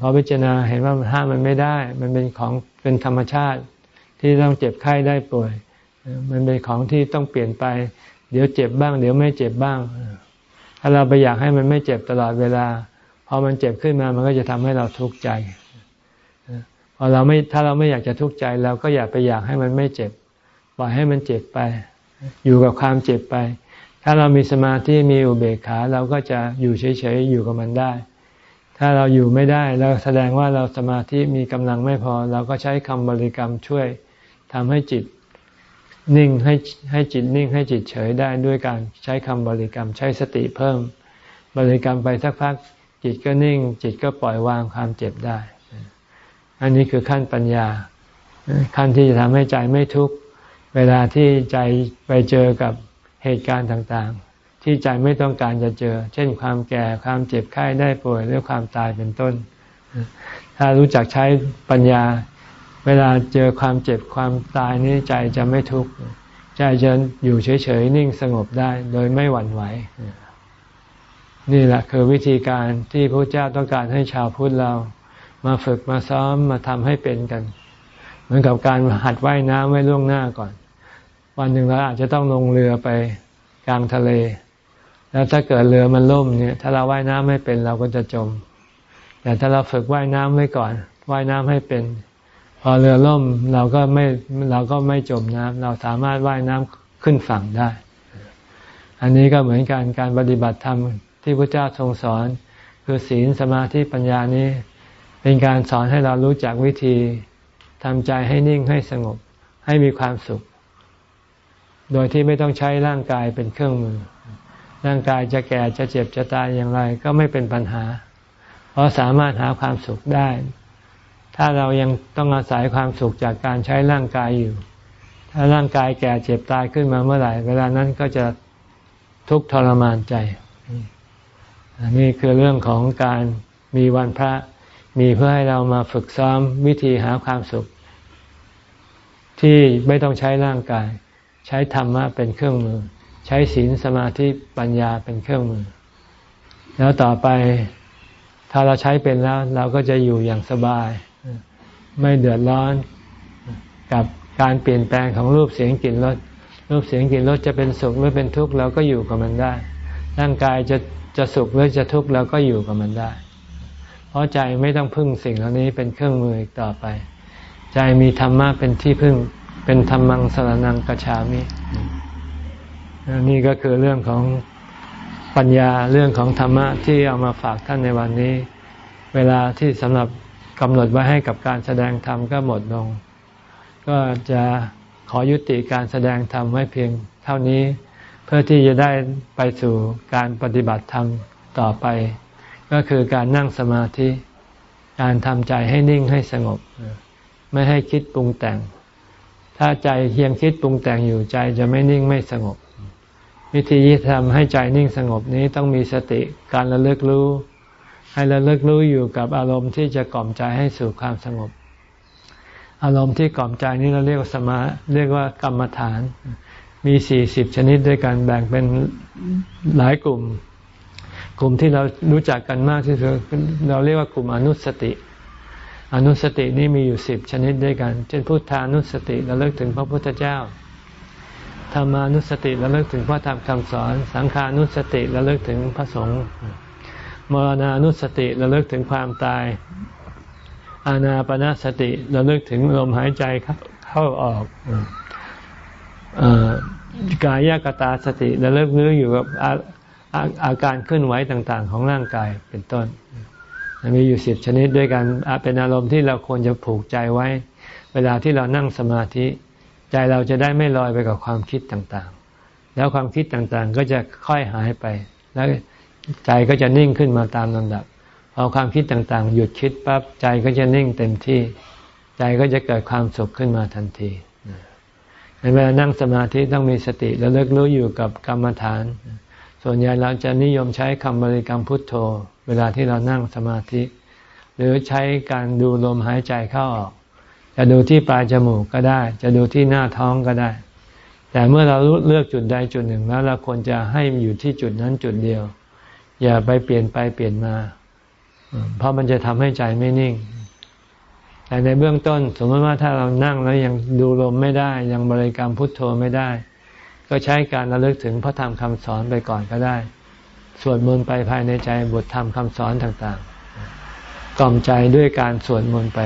Speaker 1: พอพิจารณาเห็นว่ามันห้ามมันไม่ได้ มันเป็นของเป็นธรรมชาติ ที่ต้องเจ็บไข้ได้ป่วย มันเป็นของที่ต้องเปลี่ยนไป เดี๋ยวเจ็บบ้าง เดี๋ยวไม่เจ็บบ้าง ถ้าเราไปอยากให้มันไม่เจ็บตลอดเวลา พอมันเจ็บขึ้นมา มันก็จะทำให้เราทุกข์ใจ พอเราไม่ถ้าเราไม่อยากจะทุกข์ใจเราก็อย่าไปอยากให้มันไม่เจ็บปล่อยให้มันเจ็บไป อยู่กับความเจ็บไป ถ้าเรามีสมาธิมีอุเบกขาเราก็จะอยู่เฉยๆอยู่กับมันได้ ถ้าเราอยู่ไม่ได้เราแสดงว่าเราสมาธิมีกำลังไม่พอ เราก็ใช้คำบริกรรมช่วยทำให้จิตนิ่งให้ให้จิตนิ่งให้จิตเฉยได้ด้วยการใช้คำบริกรรมใช้สติเพิ่ม บริกรรมไปสักพัก จิตก็นิ่ง จิตก็ปล่อยวางความเจ็บได้ อันนี้คือขั้นปัญญา ขั้นที่จะทำให้ใจไม่ทุกข์เวลาที่ใจไปเจอกับเหตุการณ์ต่างๆ ที่ใจไม่ต้องการจะเจอ เช่นความแก่ความเจ็บไข้ได้ป่วยหรือความตายเป็นต้น ถ้ารู้จักใช้ปัญญา เวลาเจอความเจ็บความตายนี้ใจจะไม่ทุกข์ใจจะอยู่เฉยๆนิ่งสงบได้โดยไม่หวั่นไหวนี่แหละคือวิธีการที่พระเจ้าต้องการให้ชาวพุทธเรา มาฝึกมาซ้อมมาทำให้เป็นกัน เหมือนกับการหัดว่ายน้ำไว้ล่วงหน้าก่อน วันหนึ่งเราอาจจะต้องลงเรือไปกลางทะเล แล้วถ้าเกิดเรือมันล่มเนี่ย ถ้าเราว่ายน้ำไม่เป็นเราก็จะจม แต่ถ้าเราฝึกว่ายน้ำไว้ก่อน ว่ายน้ำให้เป็น พอเรือล่มเราก็ไม่เราก็ไม่จมน้ำเราสามารถว่ายน้ำขึ้นฝั่งได้ อันนี้ก็เหมือนกันการปฏิบัติธรรมที่พระเจ้าทรงสอน คือศีลสมาธิปัญญานี้ เป็นการสอนให้เรารู้จักวิธีทำใจให้นิ่งให้สงบ ให้มีความสุข โดยที่ไม่ต้องใช้ร่างกายเป็นเครื่องมือ ร่างกายจะแก่จะเจ็บจะตายอย่างไรก็ไม่เป็นปัญหา เพราะสามารถหาความสุขได้ ถ้าเรายังต้องอาศัยความสุขจากการใช้ร่างกายอยู่ ถ้าร่างกายแก่เจ็บตายขึ้นมาเมื่อไหร่ เวลานั้นก็จะทุกข์ทรมานใจนี่คือเรื่องของการมีวันพระ มีเพื่อให้เรามาฝึกซ้อมวิธีหาความสุข ที่ไม่ต้องใช้ร่างกาย ใช้ธรรมะเป็นเครื่องมือ ใช้ศีลสมาธิปัญญาเป็นเครื่องมือ แล้วต่อไปถ้าเราใช้เป็นแล้ว เราก็จะอยู่อย่างสบาย ไม่เดือดร้อนกับการเปลี่ยนแปลงของรูปเสียงกลิ่นรสรูปเสียงกลิ่นรสจะเป็นสุขหรือเป็นทุกข์เราก็อยู่กับมันได้ ร่างกายจะจะสุขหรือจะทุกข์เราก็อยู่กับมันได้ เพราะใจไม่ต้องพึ่งสิ่งเหล่านี้เป็นเครื่องมืออีกต่อไป ใจมีธรรมะเป็นที่พึ่ง เป็นธรรมังสรนังกระชามินี่ก็คือเรื่องของปัญญาเรื่องของธรรมะที่เอามาฝากท่านในวันนี้ เวลาที่สำหรับกำหนดไว้ให้กับการแสดงธรรมก็หมดลง ก็จะขอยุติการแสดงธรรมไว้เพียงเท่านี้ เพื่อที่จะได้ไปสู่การปฏิบัติธรรมต่อไป ก็คือการนั่งสมาธิ การทำใจให้นิ่งให้สงบ ไม่ให้คิดปรุงแต่ง ถ้าใจเพียงคิดปรุงแต่งอยู่ใจจะไม่นิ่งไม่สงบ วิธีที่ทำให้ใจนิ่งสงบนี้ต้องมีสติการระลึกรู้ ให้ระลึกรู้อยู่กับอารมณ์ที่จะกล่อมใจให้สู่ความสงบ อารมณ์ที่กล่อมใจนี้เราเรียกว่าสมาเรียกว่ากรรมฐาน มีสี่สิบชนิดด้วยกันแบ่งเป็นหลายกลุ่ม กลุ่มที่เรารู้จักกันมากที่สุดเราเรียกว่ากลุ่มอนุสติ อนุสตินี่มีอยู่สิบชนิดด้วยกัน เช่นพุทธานุสติเระลึกถึงพระพุทธเจ้าธรรมานุสติเระลึกถึงพระธรรมคำสอน สังขานุสติเระลึกถึงพระสงฆ์มรณานุสติเระลึกถึงความตาย อานาปนาสติเระลึกถึงลมหายใจเข้าออกกายกตาสติเระลึกรู้อยู่กับ อาอาการเคลื่อนไหวต่างๆ ของร่างกายเป็นต้น มีอยู่สิบชนิดด้วยกันเป็นอารมณ์ที่เราควรจะผูกใจไว้ เวลาที่เรานั่งสมาธิ ใจเราจะได้ไม่ลอยไปกับความคิดต่างๆ แล้วความคิดต่างๆก็จะค่อยหายไป แล้วใจก็จะนิ่งขึ้นมาตามลำดับพอความคิดต่างๆ หยุดคิดปั๊บใจก็จะนิ่งเต็มที่ ใจก็จะเกิดความสุขขึ้นมาทันทีเวลานั่งสมาธิต้องมีสติและเลิกรู้อยู่กับกรรมฐาน ส่วนใหญ่เราจะนิยมใช้คำบริกรรมพุทโธ เวลาที่เรานั่งสมาธิ หรือใช้การดูลมหายใจเข้าออก จะดูที่ปลายจมูกก็ได้ จะดูที่หน้าท้องก็ได้ แต่เมื่อเราเลือกจุดใดจุดหนึ่งแล้วเราควรจะให้อยู่ที่จุดนั้นจุดเดียว อย่าไปเปลี่ยนไปเปลี่ยนมา เพราะมันจะทำให้ใจไม่นิ่ง แต่ในเบื้องต้น สมมติว่าถ้าเรานั่งแล้วยังดูลมไม่ได้ ยังบริกรรมพุทโธไม่ได้ ก็ใช้การระลึกถึงพระธรรมคำสอนไปก่อนก็ได้ สวดมนต์ไปภายในใจบทธรรมคำสอนต่างๆ กล่อมใจด้วยการสวดมนต์ไป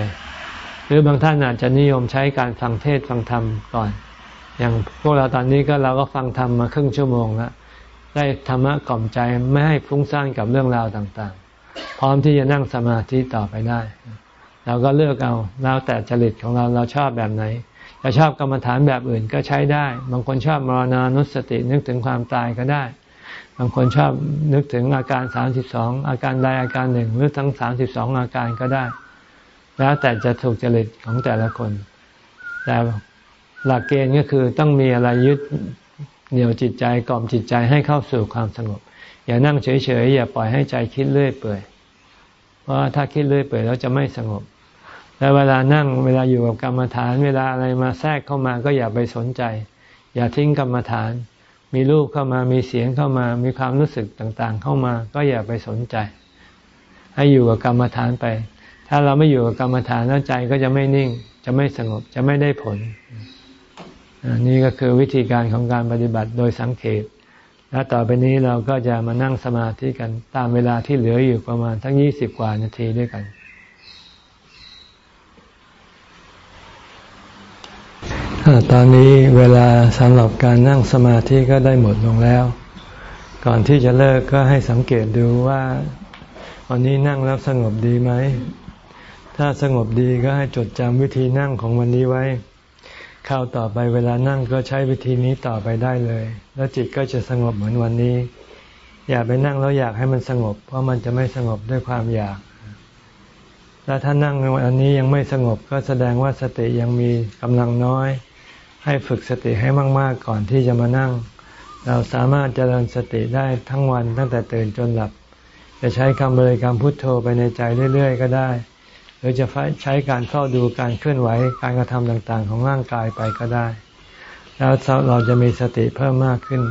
Speaker 1: หรือบางท่านอาจจะนิยมใช้การฟังเทศฟังธรรมก่อน อย่างพวกเราตอนนี้ก็เราก็ฟังธรรมมาครึ่งชั่วโมงแล้วได้ธรรมะกล่อมใจไม่ให้ฟุ้งซ่านกับเรื่องราวต่างๆ พร้อมที่จะนั่งสมาธิต่อไปได้ เราก็เลือกเอาแล้วแต่จริตของเราเราชอบแบบไหน จะชอบกรรมฐานแบบอื่นก็ใช้ได้ บางคนชอบมรณานุสตินึกถึงความตายก็ได้ บางคนชอบนึกถึงอาการสามสิบสองอาการใดอาการหนึ่งหรือทั้งสามสิบสองอาการก็ได้ แล้วแต่จะถูกจริตของแต่ละคน แต่หลักเกณฑ์ก็คือต้องมีอะไรยึดเหนี่ยวจิตใจกล่อมจิตใจให้เข้าสู่ความสงบ อย่านั่งเฉยๆอย่าปล่อยให้ใจคิดเรื่อยเปื่อยเพราะถ้าคิดเรื่อยเปื่อยแล้วจะไม่สงบ แล้วเวลานั่งเวลาอยู่กับกรรมฐาน เวลาอะไรมาแทรกเข้ามาก็อย่าไปสนใจ อย่าทิ้งกรรมฐาน มีรูปเข้ามามีเสียงเข้ามา มีความรู้สึกต่างๆ เข้ามาก็อย่าไปสนใจ ให้อยู่กับกรรมฐานไป ถ้าเราไม่อยู่กับกรรมฐานแล้วใจก็จะไม่นิ่ง จะไม่สงบจะไม่ได้ผลนี่ก็คือวิธีการของการปฏิบัติโดยสังเกตและต่อไปนี้เราก็จะมานั่งสมาธิกันตามเวลาที่เหลืออยู่ประมาณทั้งยี่สิบกว่านาทีด้วยกัน ตอนนี้เวลาสำหรับการนั่งสมาธิก็ได้หมดลงแล้ว ก่อนที่จะเลิกก็ให้สังเกตดูว่าวันนี้นั่งแล้วสงบดีไหม ถ้าสงบดีก็ให้จดจำวิธีนั่งของวันนี้ไว้คราวต่อไปเวลานั่งก็ใช้วิธีนี้ต่อไปได้เลย แล้วจิตก็จะสงบเหมือนวันนี้ อย่าไปนั่งแล้วอยากให้มันสงบ เพราะมันจะไม่สงบด้วยความอยากแล้วถ้านั่งในวันนี้ยังไม่สงบก็แสดงว่าสติยังมีกำลังน้อย ให้ฝึกสติให้มาก ๆ ก่อนที่จะมานั่ง เราสามารถเจริญสติได้ทั้งวันตั้งแต่ตื่นจนหลับ จะใช้คำบริกรรมพุทโธไปในใจเรื่อย ๆ ก็ได้ หรือจะใช้การเข้าดูการเคลื่อนไหวการกระทำต่างๆ ของร่างกายไปก็ได้ แล้วเราจะมีสติเพิ่มมากขึ้น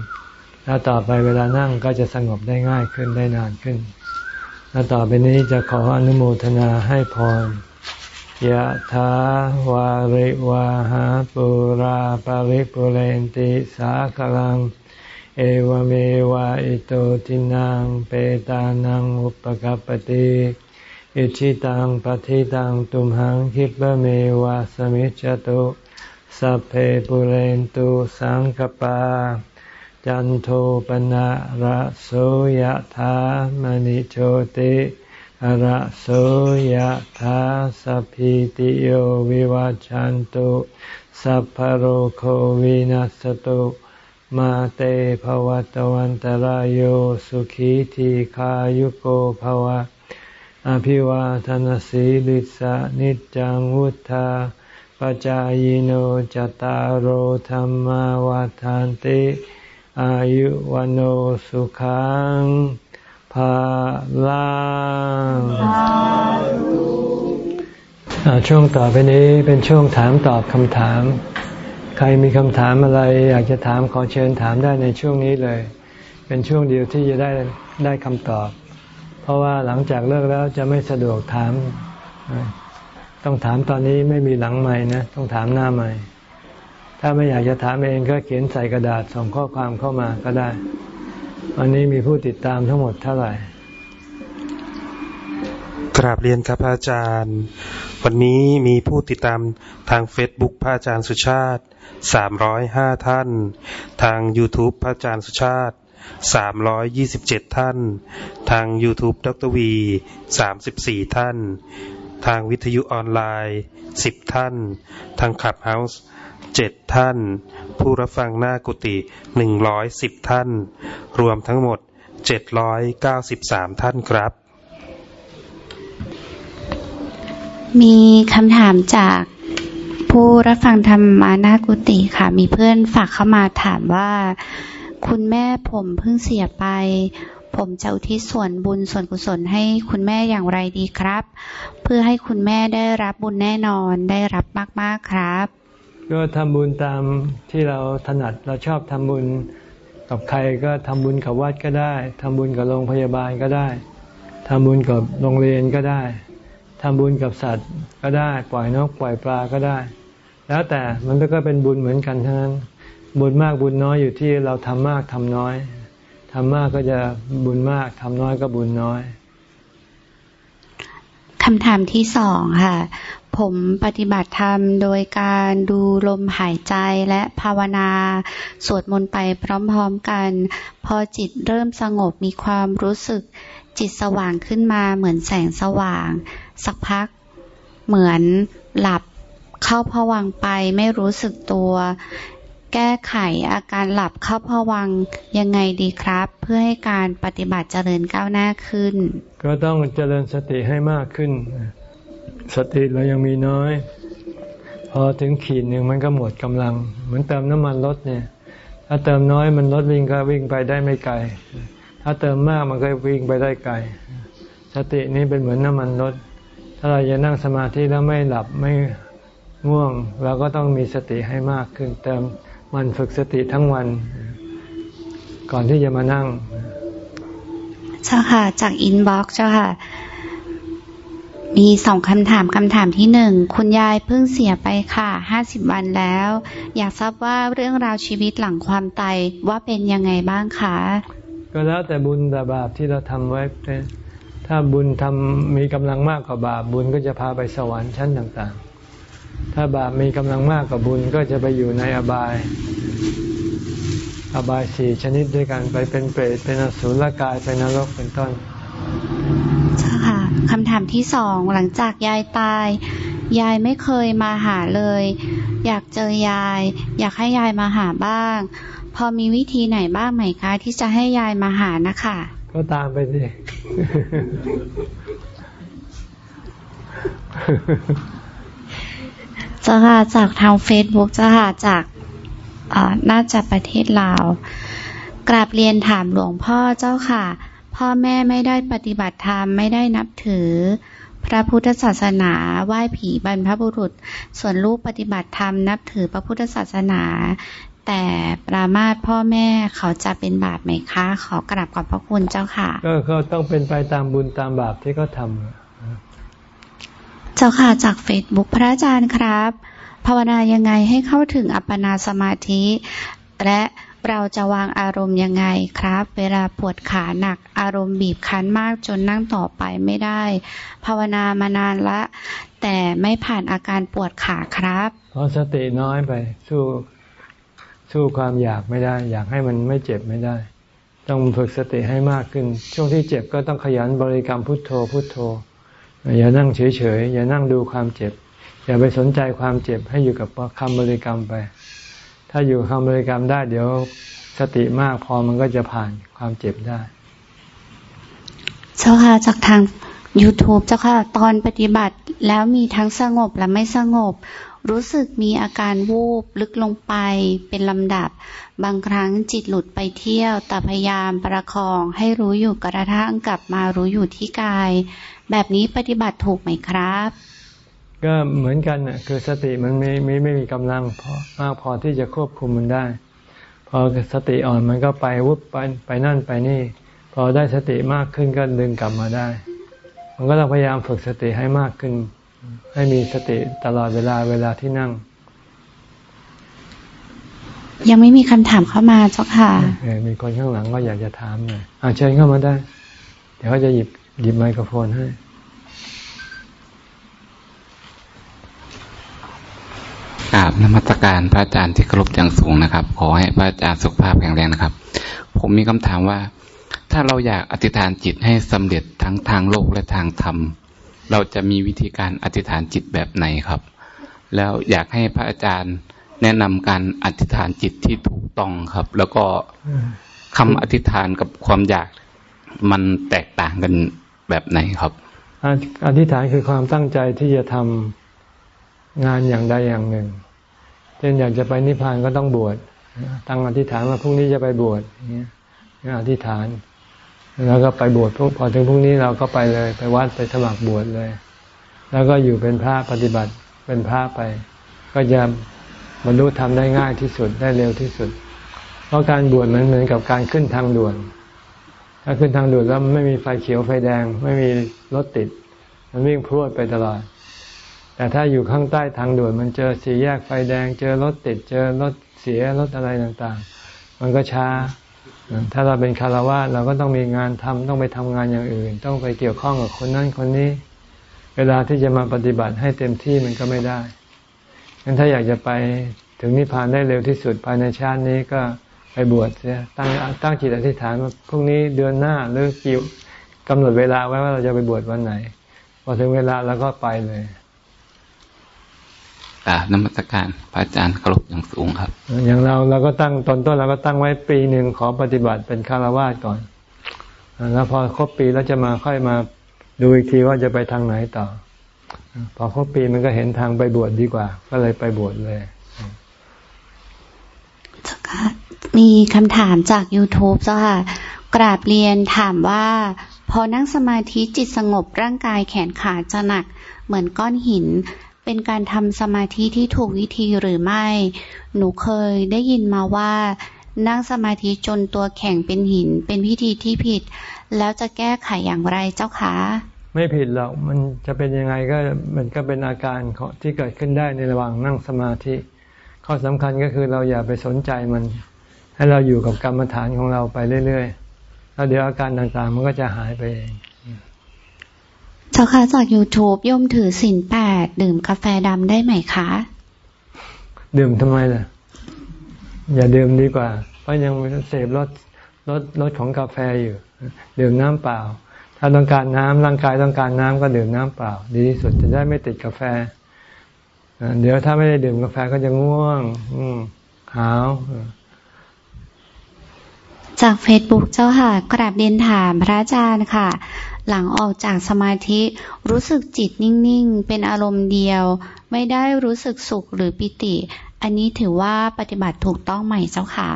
Speaker 1: แล้วต่อไปเวลานั่งก็จะสงบได้ง่ายขึ้นได้นานขึ้น แล้วต่อไปนี้จะขออนุโมทนาให้พร ยะถาวาริวาหาปุราปาริปุเรนติสาคลัง เอวเมวะอิโตทินังเปตานังอุปกัปติอิชิตังปฏิตังตุมหังคิปเมวะสมิจจตุสัพเพปุเรนตุสังกปา จันโทปนะระโสยธามณิโชติ ระโสยธาสัพพิติโยวิวัจจันตุสัพพโรโควินัสตุมาเตภวัตวันตารโยสุขีทีขายุโกภวะ อภิวาทนสีลิสะนิจังวุธาปจายโนจตารโหธรรมวาทานติ อายุวันสุขัง ภาลังช่วงต่อไปนี้เป็นช่วงถามตอบคำถาม ใครมีคำถามอะไรอยากจะถามขอเชิญถามได้ในช่วงนี้เลย เป็นช่วงเดียวที่จะได้ได้คำตอบ เพราะว่าหลังจากเลิกแล้วจะไม่สะดวกถาม ต้องถามตอนนี้ไม่มีหลังใหม่นะต้องถามหน้าใหม่ ถ้าไม่อยากจะถามเองก็เขียนใส่กระดาษส่งข้อความเข้ามาก็ได้ วันนี้มีผู้ติดตามทั้งหมดเท่าไหร่
Speaker 2: กราบเรียนครับพระอาจารย์ วันนี้มีผู้ติดตามทางเฟซบุ๊กพระอาจารย์สุชาติสามร้อยห้าท่าน ทาง YouTube พระอาจารย์สุชาติสามร้อยยี่สิบเจ็ดท่าน ทาง YouTube ดรวีสามสิบสี่ท่าน ทางวิทยุออนไลน์สิบท่าน ทางขับเฮาส์เจ็ดท่าน ผู้รับฟังหน้ากุฏิหนึ่งร้อยสิบท่าน รวมทั้งหมดเจ็ดร้อยเก้าสิบสามท่านครับ
Speaker 3: มีคำถามจากผู้รับฟังธรรมมานากุติค่ะ มีเพื่อนฝากเข้ามาถามว่า คุณแม่ผมเพิ่งเสียไป ผมจะอุทิศส่วนบุญส่วนกุศลให้คุณแม่อย่างไรดีครับ เพื่อให้คุณแม่ได้รับบุญแน่นอนได้รับมากๆครับ
Speaker 1: ก็ทำบุญตามที่เราถนัดเราชอบทำบุญกับใครก็ทำบุญกับวัดก็ได้ทำบุญกับโรงพยาบาลก็ได้ทำบุญกับโรงเรียนก็ได้ทำบุญกับสัตว์ก็ได้ ปล่อยนกปล่อยปลาก็ได้ แล้วแต่มันก็เป็นบุญเหมือนกันทั้งนั้น บุญมากบุญน้อยอยู่ที่เราทำมากทำน้อยทำมากก็จะบุญมากทำน้อยก็บุญน้อย
Speaker 3: คำถามที่สองค่ะ ผมปฏิบัติธรรมโดยการดูลมหายใจและภาวนา สวดมนต์ไปพร้อมๆกัน พอจิตเริ่มสงบมีความรู้สึก จิตสว่างขึ้นมาเหมือนแสงสว่าง สักพัก เหมือนหลับเข้าผวังไปไม่รู้สึกตัว แก้ไขอาการหลับเข้าพวังยังไงดีครับ เพื่อให้การปฏิบัติเจริญก้าวหน้าขึ้น
Speaker 1: ก็ต้องเจริญสติให้มากขึ้น สติเรายังมีน้อย พอถึงขีดหนึ่งมันก็หมดกำลัง เหมือนเติมน้ำมันรถเนี่ย ถ้าเติมน้อยมันรถวิ่งก็วิ่งไปได้ไม่ไกล ถ้าเติมมากมันก็วิ่งไปได้ไกล สตินี้เป็นเหมือนน้ำมันรถ ถ้าเราจะนั่งสมาธิแล้วไม่หลับไม่ง่วงเราก็ต้องมีสติให้มากขึ้น เติมมันฝึกสติทั้งวัน ก่อนที่จะมานั่ง
Speaker 3: เจ้าค่ะ จากอินบ็อกซ์เจ้าค่ะ มีสองคำถามคำถามที่หนึ่งคุณยายเพิ่งเสียไปค่ะห้าสิบวันแล้ว อยากทราบว่าเรื่องราวชีวิตหลังความตายว่าเป็นยังไงบ้างคะ
Speaker 1: ก็แล้วแต่บุญแต่บาปที่เราทำไว้ ถ้าบุญทำมีกำลังมากกว่าบาปบุญก็จะพาไปสวรรค์ชั้นต่างๆ ถ้าบาปมีกำลังมากกว่าบุญก็จะไปอยู่ในอบาย อบายสี่ชนิดด้วยกันไปเป็นเปรตเป็นอสุรกายเป็นนรกเป็นต้น
Speaker 3: ค่ะคำถามที่สองหลังจากยายตาย ยายไม่เคยมาหาเลย อยากเจอยาย อยากให้ยายมาหาบ้าง พอมีวิธีไหนบ้างไหมคะ ที่จะให้ยายมาหานะคะ
Speaker 1: ก็ตามไปสิ
Speaker 3: จะค่ะจากทางเฟซบุ๊กจะค่ะจากน่าจะประเทศลาวกราบเรียนถามหลวงพ่อเจ้าค่ะ พ่อแม่ไม่ได้ปฏิบัติธรรมไม่ได้นับถือ พระพุทธศาสนาไหว้ผีบรรพบุรุษ ส่วนลูกปฏิบัติธรรมนับถือพระพุทธศาสนา แต่ปรามาสพ่อแม่เขาจะเป็นบาปไหมคะ ขอกราบขอบพระคุณเจ้าค่ะ
Speaker 1: ก็เขาต้องเป็นไปตามบุญตามบาปที่เขาทำ
Speaker 3: เจ้าค่ะจากเฟซบุ๊กพระอาจารย์ครับ ภาวนายังไงให้เข้าถึงอัปปนาสมาธิและ เราจะวางอารมณ์ยังไงครับ เวลาปวดขาหนักอารมณ์บีบคั้นมากจนนั่งต่อไปไม่ได้ ภาวนามานานละ แต่ไม่ผ่านอาการปวดขาครับ
Speaker 1: เพราะสติน้อยไปสู้สู้ความอยากไม่ได้ อยากให้มันไม่เจ็บไม่ได้ ต้องฝึกสติให้มากขึ้น ช่วงที่เจ็บก็ต้องขยันบริกรรมพุทโธพุทโธ อย่านั่งเฉยๆอย่านั่งดูความเจ็บ อย่าไปสนใจความเจ็บให้อยู่กับคำบริกรรมไป ถ้าอยู่คำบริกรรมได้ เดี๋ยวสติมากพอมันก็จะผ่านความเจ็บได้
Speaker 3: เจ้าค่ะจากทาง YouTube เจ้าค่ะ ตอนปฏิบัติแล้วมีทั้งสงบและไม่สงบ รู้สึกมีอาการวูบลึกลงไปเป็นลำดับ บางครั้งจิตหลุดไปเที่ยว แต่พยายามประคองให้รู้อยู่กระทั่งกลับมารู้อยู่ที่กาย แบบนี้ปฏิบัติถูกไหมครับ
Speaker 1: ก็เหมือนกันน่ะคือสติมันไม่ไม่ไม่มีกำลังพอมากพอที่จะควบคุมมันได้ พอสติอ่อนมันก็ไปวุบไปไปนั่นไปนี่ พอได้สติมากขึ้นก็ดึงกลับมาได้ มันก็ต้องพยายามฝึกสติให้มากขึ้น ให้มีสติตลอดเวลาเวลาที่นั่ง
Speaker 3: ยังไม่มีคำถามเข้ามาเจ้าค่ะ
Speaker 1: มีคนข้างหลังก็อยากจะถามหน่อยเชิญเข้ามาได้ เดี๋ยวเขาจะหยิบหยิบไมโครโฟนให้
Speaker 4: กราบนมัตการพระอาจารย์ที่เคารพอย่างสูงนะครับ ขอให้พระอาจารย์สุขภาพแข็งแรงนะครับ ผมมีคำถามว่า ถ้าเราอยากอธิษฐานจิตให้สำเร็จทั้งทางโลกและทางธรรม เราจะมีวิธีการอธิษฐานจิตแบบไหนครับ แล้วอยากให้พระอาจารย์แนะนำการอธิษฐานจิตที่ถูกต้องครับ แล้วก็คำอธิษฐานกับความอยากมันแตกต่างกันแบบไหนครับ
Speaker 1: อธิษฐานคือความตั้งใจที่จะทำ งานอย่างใดอย่างหนึ่ง เช่นอยากจะไปนิพพานก็ต้องบวช ตั้งอธิษฐานว่าพรุ่งนี้จะไปบวชเงี้ยอธิษฐาน แล้วก็ไปบวชพอถึงพรุ่งนี้เราก็ไปเลย ไปวัดไปสมัครบวชเลย แล้วก็อยู่เป็นพระปฏิบัติเป็นพระไป ก็จะบรรลุธรรมได้ง่ายที่สุดได้เร็วที่สุด เพราะการบวชมันเหมือนกับการขึ้นทางด่วน ถ้าขึ้นทางด่วนแล้วไม่มีไฟเขียวไฟแดง ไม่มีรถติด มันวิ่งพรวดไปตลอด แต่ถ้าอยู่ข้างใต้ทางด่วนมันเจอสีแยกไฟแดง เจอรถติดเจอรถเสียรถอะไรต่างๆ มันก็ช้า ถ้าเราเป็นคารวะเราก็ต้องมีงานทำต้องไปทำงานอย่างอื่น ต้องไปเกี่ยวข้องกับคนนั้นคนนี้ เวลาที่จะมาปฏิบัติให้เต็มที่มันก็ไม่ได้งั้นถ้าอยากจะไปถึงนิพพานได้เร็วที่สุดภายในชาตินี้ก็ไปบวชเสียตั้งตั้งจิตอธิษฐานว่าพรุ่งนี้เดือนหน้าหรือกี่กำหนดเวลาไว้ว่าเราจะไปบวชวันไหน พอถึงเวลาเราก็ไปเลย
Speaker 4: กราบนมัสการพระอาจารย์เคารพอย่างสูงครับ
Speaker 1: อย่างเราเราก็ตั้งตอนต้นเราก็ตั้งไว้ปีหนึ่งขอปฏิบัติเป็นคารวะก่อน แล้วพอครบปีแล้วจะมาค่อยมาดูอีกทีว่าจะไปทางไหนต่อ พอครบปีมันก็เห็นทางไปบวชดดีกว่า ก็เลยไปบวชเลย
Speaker 3: มีคำถามจาก YouTube เจ้าค่ะ กราบเรียนถามว่า พอนั่งสมาธิจิตสงบร่างกายแขนขาจะหนักเหมือนก้อนหิน เป็นการทำสมาธิที่ถูกวิธีหรือไม่ หนูเคยได้ยินมาว่า นั่งสมาธิจนตัวแข็งเป็นหิน เป็นพิธีที่ผิด แล้วจะแก้ไขอย่างไรเจ้าคะ
Speaker 1: ไม่ผิดหรอกมันจะเป็นยังไงก็มันก็เป็นอาการที่เกิดขึ้นได้ในระหว่างนั่งสมาธิ ข้อสำคัญก็คือเราอย่าไปสนใจมัน ให้เราอยู่กับกรรมฐานของเราไปเรื่อยๆแล้วเดี๋ยวอาการต่างๆ มันก็จะหายไปเอง
Speaker 3: เจ้าค่ะจาก YouTube ย่อมถือสินแปดดื่มกาแฟดำได้ไหมคะ
Speaker 1: ดื่มทำไมล่ะ อย่าดื่มดีกว่า เพราะยังเสพรสรสรสของกาแฟอยู่ ดื่มน้ำเปล่า ถ้าต้องการน้ำร่างกายต้องการน้ำก็ดื่มน้ำเปล่า ดีที่สุดจะได้ไม่ติดกาแฟ เดี๋ยวถ้าไม่ได้ดื่มกาแฟก็จะง่วงหาว
Speaker 3: จากเฟซบุ๊กเจ้าค่ะกราบเรียนถามพระอาจารย์ค่ะ หลังออกจากสมาธิรู้สึกจิตนิ่งๆ เป็นอารมณ์เดียว ไม่ได้รู้สึกสุขหรือปิติ อันนี้ถือว่าปฏิบัติถูกต้องไหมเจ้าค่ะ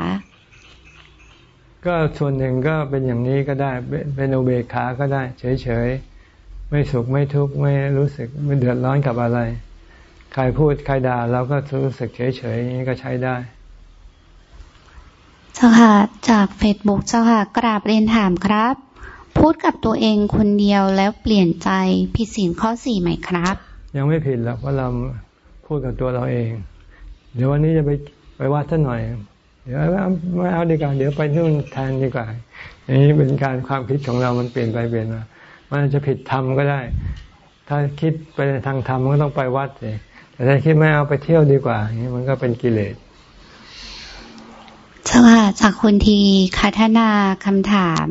Speaker 1: ก็ส่วนหนึ่งก็เป็นอย่างนี้ก็ได้ เป็นอุเบกขาก็ได้ เฉยๆ ไม่สุขไม่ทุกข์ไม่รู้สึกไม่เดือดร้อนกับอะไร ใครพูดใครด่าเราก็รู้สึกเฉยๆอย่างนี้ก็ใช้ได้
Speaker 3: เจ้าค่ะจากเฟซบุ๊กเจ้าค่ะกราบเรียนถามครับ พูดกับตัวเองคนเดียวแล้วเปลี่ยนใจผิดศีลข้อสี่ไหมครับ
Speaker 1: ยังไม่ผิดหรอกเพราะเราพูดกับตัวเราเอง เดี๋ยววันนี้จะไปไปวัดสักหน่อย เดี๋ยวไม่เอาดีกว่าเดี๋ยวไปนู่นแทนดีกว่าอันนี้เป็นการความคิดของเรามันเปลี่ยนไปเปลี่ยนมามันจะผิดธรรมก็ได้ ถ้าคิดไปทางธรรมก็ต้องไปวัดเลยแต่ถ้าคิดไม่เอาไปเที่ยวดีกว่าอย่างนี้มันก็เป็นกิเลส
Speaker 3: เจ้าค่ะจากคุณทีคัฒนาคำถาม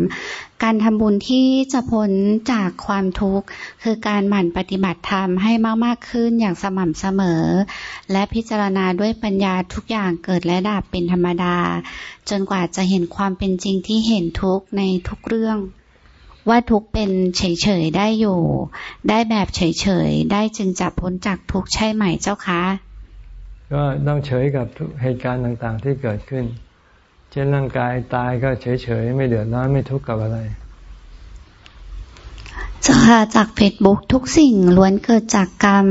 Speaker 3: การทำบุญที่จะพ้นจากความทุกข์ คือการหมั่นปฏิบัติธรรมให้มากๆขึ้นอย่างสม่ำเสมอ และพิจารณาด้วยปัญญาทุกอย่างเกิดและดับเป็นธรรมดา จนกว่าจะเห็นความเป็นจริงที่เห็นทุกข์ในทุกเรื่อง ว่าทุกเป็นเฉยๆได้อยู่ ได้แบบเฉยๆได้จึงจะพ้นจากทุกข์ใช่ไหมเจ้าคะ
Speaker 1: ก็ต้องเฉยกับเหตุการณ์ต่างๆที่เกิดขึ้น ช่นร่างกายตายก็เฉยๆ ไม่เดือดร้อนไม่ทุกข์กับอะไร
Speaker 3: จะจากเฟซบุ๊กทุกสิ่งล้วนเกิดจากกรรม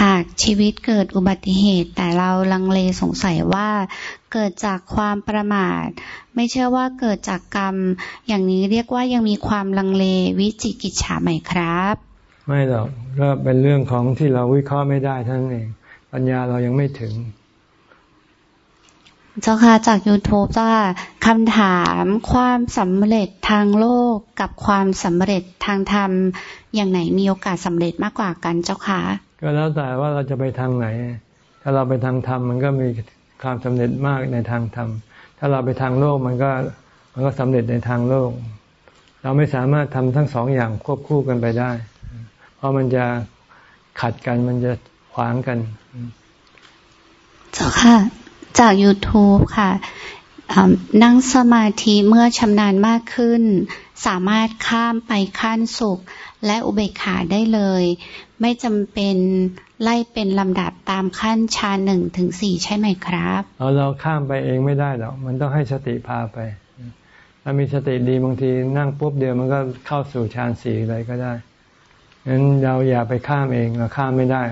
Speaker 3: หากชีวิตเกิดอุบัติเหตุ แต่เราลังเลสงสัยว่าเกิดจากความประมาท ไม่เชื่อว่าเกิดจากกรรม อย่างนี้เรียกว่ายังมีความลังเลวิจิกิจฉาไหมครับ
Speaker 1: ไม่หรอกก็เป็นเรื่องของที่เราวิเคราะห์ไม่ได้ทั้งเอง ปัญญาเรายังไม่ถึง
Speaker 3: เจ้าค่ะจาก YouTube เจ้าค่ะคำถามความสำเร็จทางโลกกับความสำเร็จทางธรรม อย่างไหนมีโอกาสสาเร็จมากกว่ากันเจ้าค่ะ
Speaker 1: ก็แล้วแต่ว่าเราจะไปทางไหน ถ้าเราไปทางธรรมมันก็มีความสำเร็จมากในทางธรรม ถ้าเราไปทางโลกมันก็มันก็สำเร็จในทางโลก เราไม่สามารถทำทั้งสองอย่างควบคู่กันไปได้ เพราะมันจะขัดกันมันจะขวางกัน
Speaker 3: เจ้าค่ะ จาก YouTube ค่ะนั่งสมาธิเมื่อชำนาญมากขึ้น สามารถข้ามไปขั้นสุข และอุเบกขาได้เลย ไม่จำเป็นไล่เป็นลำดับตามขั้นชาหนึ่งถึงสี่ใช่ไหมครับ
Speaker 1: เราเราข้ามไปเองไม่ได้หรอกมันต้องให้สติพาไปถ้ามีสติดีบางทีนั่งปุ๊บเดียวมันก็เข้าสู่ฌานสี่เลยก็ได้งั้นเราอย่าไปข้ามเองเราข้ามไม่ได้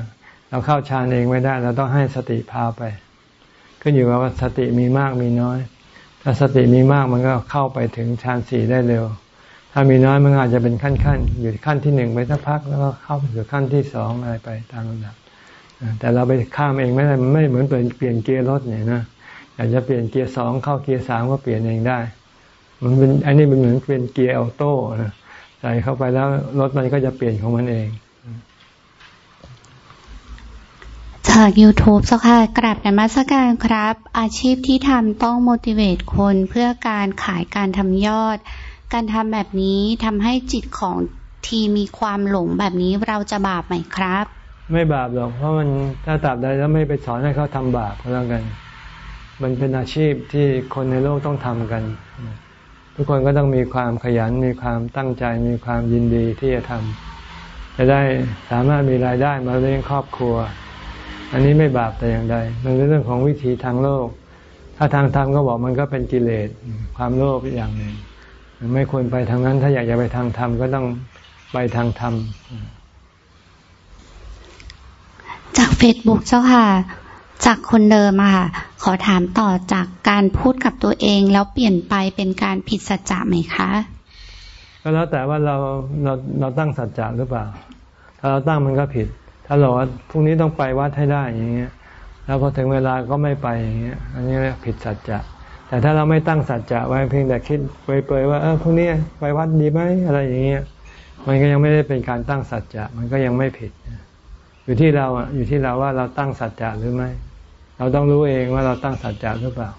Speaker 1: เราเข้าฌานเองไม่ได้ เราต้องให้สติพาไป ขึ้นอยู่กับว่าสติมีมากมีน้อย ถ้าสติมีมากมันก็เข้าไปถึงฌานสี่ได้เร็ว ถ้ามีน้อยมันอาจจะเป็นขั้นขั้นอยู่ขั้นที่หนึ่งไปสักพักแล้วก็เข้าไปสู่ขั้นที่สองอะไรไปตามลำดับแต่เราไปข้ามเองไม่ได้มันไม่เหมือนเปลี่ยนเกียร์รถเนี่ยนะอยากจะเปลี่ยนเกียร์สองเข้าเกียร์สามก็เปลี่ยนเองได้ มันเป็นอันนี้มันเหมือนเป็นเกียร์ออโต้นะใส่เข้าไปแล้วรถมันก็จะเปลี่ยนของมันเอง
Speaker 3: จาก YouTube สักค่ะกราบในมาสการครับ อาชีพที่ทำต้อง motivate คนเพื่อการขายการทำยอด การทำแบบนี้ทำให้จิตของทีมีความหลงแบบนี้เราจะบาปไหมครับ
Speaker 1: ไม่บาปหรอก เพราะมันถ้าตราบใดแล้วไม่ไปสอนให้เขาทำบาปก็แล้วกัน มันเป็นอาชีพที่คนในโลกต้องทำกัน ทุกคนก็ต้องมีความขยัน มีความตั้งใจ มีความยินดีที่จะทำจะได้สามารถมีรายได้มาเลี้ยงครอบครัว อันนี้ไม่บาปแต่อย่างใด มันเป็นเรื่องของวิธีทางโลกถถ้าทางธรรมก็บอกมันก็เป็นกิเลสความโลภอย่างหนึ่ง ไม่ควรไปทางนั้น ถ้าอยากจะไปทางธรรมก็ต้องไปทางธรรม
Speaker 3: จากเฟซบุ๊กเจ้าค่ะ จากคนเดิมอะค่ะ ขอถามต่อจากการพูดกับตัวเองแล้วเปลี่ยนไปเป็นการผิดสัจจะไหมคะ
Speaker 1: ก็แล้วแต่ว่าเราเราเราตั้งสัจจะหรือเปล่า ถ้าเราตั้งมันก็ผิด ถ้าเราว่าพรุ่งนี้ต้องไปวัดให้ได้อย่างเงี้ย แล้วพอถึงเวลาก็ไม่ไปอย่างเงี้ย อันนี้ผิดสัจจะ แต่ถ้าเราไม่ตั้งสัจจะไว้เพียงแต่คิดเปรยๆว่าเออพรุ่งนี้ไปวัดดีไหมอะไรอย่างเงี้ย มันก็ยังไม่ได้เป็นการตั้งสัจจะ มันก็ยังไม่ผิด อยู่ที่เราอะ อยู่ที่เราว่าเราตั้งสัจจะหรือไม่ เราต้องรู้เองว่าเราตั้งสัจจะหรือเปล่า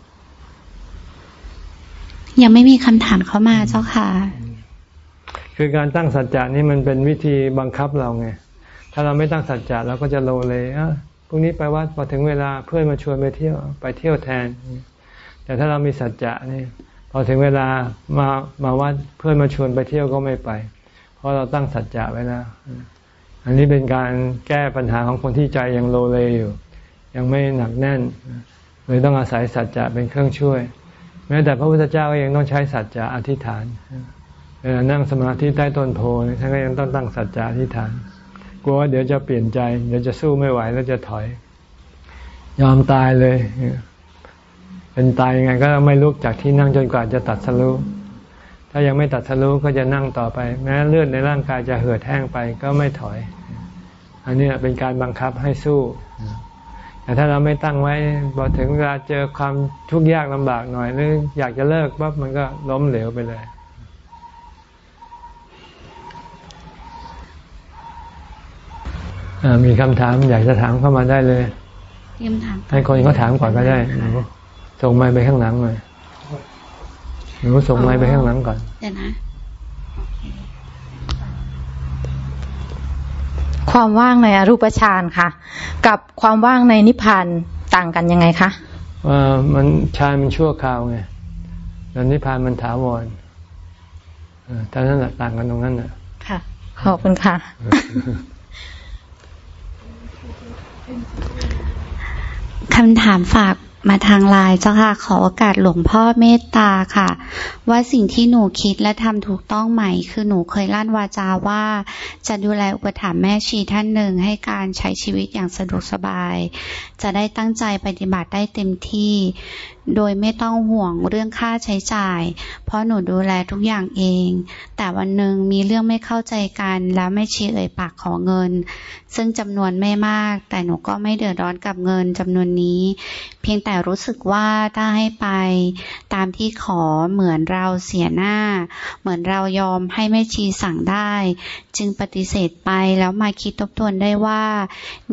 Speaker 3: ยังไม่มีคำถามเข้ามาเจ้าค่ะ
Speaker 1: คือการตั้งสัจจะนี่มันเป็นวิธีบังคับเราไง ถ้าเราไม่ตั้งสัจจะเราก็จะโลเลอะพรุ่งนี้ไปวัดพอถึงเวลาเพื่อนมาชวนไปเที่ยวไปเที่ยวแทน แต่ถ้าเรามีสัจจะนี่พอถึงเวลามามาวัดเพื่อนมาชวนไปเที่ยวก็ไม่ไป เพราะเราตั้งสัจจะไว้แล้วอันนี้เป็นการแก้ปัญหาของคนที่ใจยังโลเลอยู่ ยังไม่หนักแน่นเลยต้องอาศัยสัจจะเป็นเครื่องช่วย แม้แต่พระพุทธเจ้าก็ยังต้องใช้สัจจะอธิษฐานเวลานั่งสมาธิใต้ต้นโพท่านก็ยังต้องตั้งสัจจะอธิษฐาน กลัวว่าเดี๋ยวจะเปลี่ยนใจ เดี๋ยวจะสู้ไม่ไหวแล้วจะถอย ยอมตายเลย เป็นตายยังไงก็ไม่ลุกจากที่นั่งจนกว่าจะตัดสรุถ้ายังไม่ตัดสรุก็จะนั่งต่อไป แม้เลือดในร่างกายจะเหือดแห้งไปก็ไม่ถอย อันนี้เป็นการบังคับให้สู้แต่ถ้าเราไม่ตั้งไว้พอถึงเวลาเจอความทุกข์ยากลำบากหน่อยหรืออยากจะเลิกปั๊บมันก็ล้มเหลวไปเลย มีคำถามอยากจะถามเข้ามาได้เลยให้คนเขาถามก่อนก็ได้ส่งไม้ไปข้างหลังเลยหนูส่งไม้ไปข้างหลังก่อนเดี๋ยวนะ
Speaker 5: ความว่างในอรูปฌานค่ะ กับความว่างในนิพพานต่างกันยังไงคะ
Speaker 1: ว่ามันฌานมันชั่วคราวไงแล้วนิพพานมันถาวรแต่นั้นแหละต่างกันตรงนั้นน่ะ
Speaker 5: ค่ะ ขอบคุณค่ะ
Speaker 3: คำถามฝากมาทางไลน์เจ้าค่ะ ขอโอกาสหลวงพ่อเมตตาค่ะ ว่าสิ่งที่หนูคิดและทำถูกต้องไหม คือหนูเคยลั่นวาจาว่า จะดูแลอุปถัมภ์แม่ชีท่านหนึ่งให้การใช้ชีวิตอย่างสะดวกสบาย จะได้ตั้งใจปฏิบัติได้เต็มที่ โดยไม่ต้องห่วงเรื่องค่าใช้จ่าย เพราะหนูดูแลทุกอย่างเอง แต่วันหนึ่งมีเรื่องไม่เข้าใจกันแล้วไม่ชี้เอ่ยปากขอเงิน ซึ่งจำนวนไม่มาก แต่หนูก็ไม่เดือดร้อนกับเงินจำนวนนี้ เพียงแต่รู้สึกว่าถ้าให้ไป ตามที่ขอเหมือนเราเสียหน้า เหมือนเรายอมให้แม่ชีสั่งได้ จึงปฏิเสธไปแล้วมาคิดทบทวนได้ว่า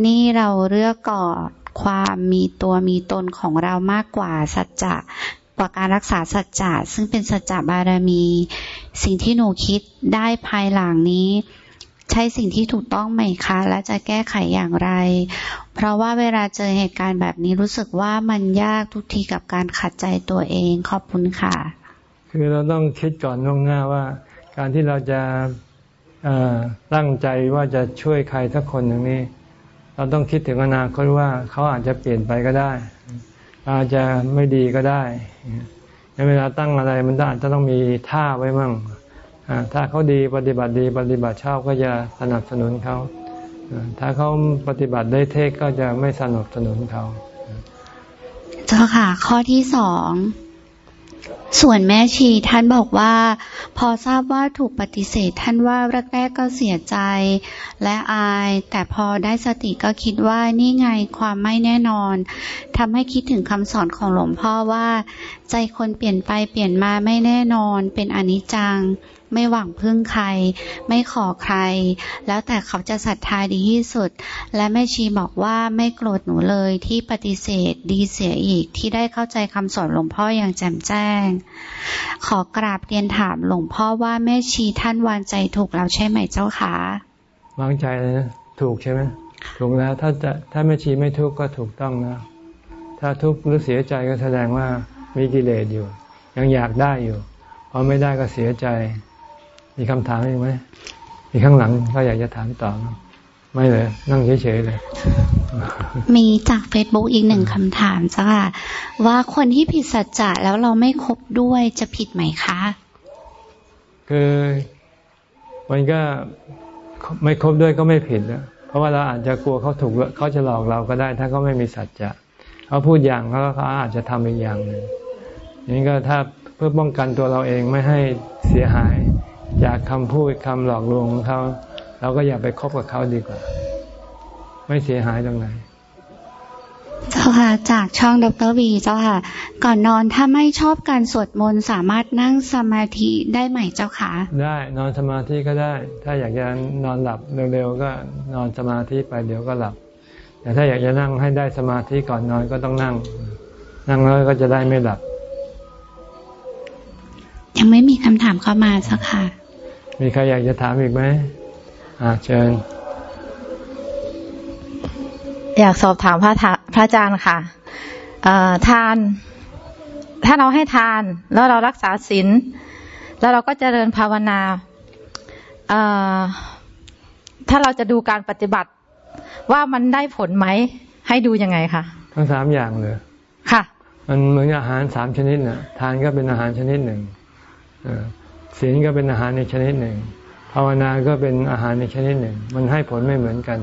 Speaker 3: นี่เราเลือกกอด ความมีตัวมีตนของเรามากกว่าสัจจะกว่าการรักษาสัจจะซึ่งเป็นสัจจะบารมี สิ่งที่หนูคิดได้ภายหลังนี้ ใช่สิ่งที่ถูกต้องไหมคะ และจะแก้ไขอย่างไร เพราะว่าเวลาเจอเหตุการณ์แบบนี้รู้สึกว่ามันยากทุกทีกับการขัดใจตัวเองขอบคุณค่ะ
Speaker 1: คือเราต้องคิดก่อนล่วงหน้าว่า การที่เราจะตั้งใจว่าจะช่วยใครสักคนหนึ่งนี้ เราต้องคิดถึงอนาคตว่าเขาอาจจะเปลี่ยนไปก็ได้ อาจจะไม่ดีก็ได้ในเวลาตั้งอะไรมันอาจจะต้องมีท่าไว้มั่งถ้าเขาดีปฏิบัติดีปฏิบัติชอบก็จะสนับสนุนเขาถ้าเขาปฏิบัติได้เทศก็จะไม่สนับสนุนเขา
Speaker 3: เจ้าค่ะ ข้อที่สอง ส่วนแม่ชีท่านบอกว่า พอทราบว่าถูกปฏิเสธท่านว่าแรกๆก็เสียใจ และอาย แต่พอได้สติก็คิดว่านี่ไงความไม่แน่นอนทำให้คิดถึงคำสอนของหลวงพ่อว่า ใจคนเปลี่ยนไปเปลี่ยนมาไม่แน่นอนเป็นอนิจจัง ไม่หวังพึ่งใคร ไม่ขอใคร แล้วแต่เขาจะศรัทธาดีที่สุด และแม่ชีบอกว่าไม่โกรธหนูเลยที่ปฏิเสธดีเสียอีกที่ได้เข้าใจคำสอนหลวงพ่ออย่างแจ่มแจ้ง ขอกราบเรียนถามหลวงพ่อว่าแม่ชีท่านวางใจถูกแล้วใช่ไหมเจ้าคะ
Speaker 1: วางใจเลยนะถูกใช่ไหมถูกแล้วถ้าจะถ้าแม่ชีไม่ทุกข์ก็ถูกต้องแล้วถ้าทุกข์หรือเสียใจก็แสดงว่ามีกิเลสอยู่ ยังอยากได้อยู่พอไม่ได้ก็เสียใจ มีคำถามอีกไหมมีข้างหลังก็อยากจะถามต่อ ไม่เลย นั่งเฉยๆเลย
Speaker 3: มีจากเฟซบุ๊กอีกหนึ่งคำถามจ้าว่าคนที่ผิดสัจจะแล้วเราไม่คบด้วยจะผิดไหมคะ
Speaker 1: คือมันก็ไม่คบด้วยก็ไม่ผิดนะเพราะว่าเราอาจจะกลัวเขาถูกเขาจะหลอกเราก็ได้ ถ้าเขาไม่มีสัจจะเขาพูดอย่างเขาเขาอาจจะทำอีกอย่างหนึ่งนี้ก็ถ้าเพื่อป้องกันตัวเราเองไม่ให้เสียหาย จากคำพูดคำหลอกลวงของเขาเราก็อย่าไปคบกับเขาดีกว่า ไม่เสียหายตรงไหน
Speaker 3: เจ้าค่ะจากช่องดรวีเจ้าค่ะ ก่อนนอนถ้าไม่ชอบการสวดมนต์สามารถนั่งสมาธิได้ไหมเจ้าค่ะ
Speaker 1: ได้นอนสมาธิก็ได้ ถ้าอยากจะนอนหลับเร็วๆก็นอนสมาธิไปเดี๋ยวก็หลับ แต่ถ้าอยากจะนั่งให้ได้สมาธิก่อนนอนก็ต้องนั่ง นั่งแล้วก็จะได้ไม่หลับ
Speaker 3: ยังไม่มีคำถามเข้ามาเจ้าค่ะ
Speaker 1: มีใครอยากจะถามอีกไหมอ่าเชิญ
Speaker 5: อยากสอบถามพระพระอาจารย์ค่ะทาน ถ้าเราให้ทาน แล้วเรารักษาศีลแล้วเราก็เจริญภาวนาถ้าเราจะดูการปฏิบัติ ว่ามันได้ผลไหม ให้ดูยังไงคะ
Speaker 1: ทั้งสามอย่างเลย
Speaker 5: ค่ะ
Speaker 1: มันเหมือนอาหารสามชนิดน่ะ ทานก็เป็นอาหารชนิดหนึ่ง ศีลก็เป็นอาหารในชนิดหนึ่ง ภาวนาก็เป็นอาหารในชนิดหนึ่ง มันให้ผลไม่เหมือนกัน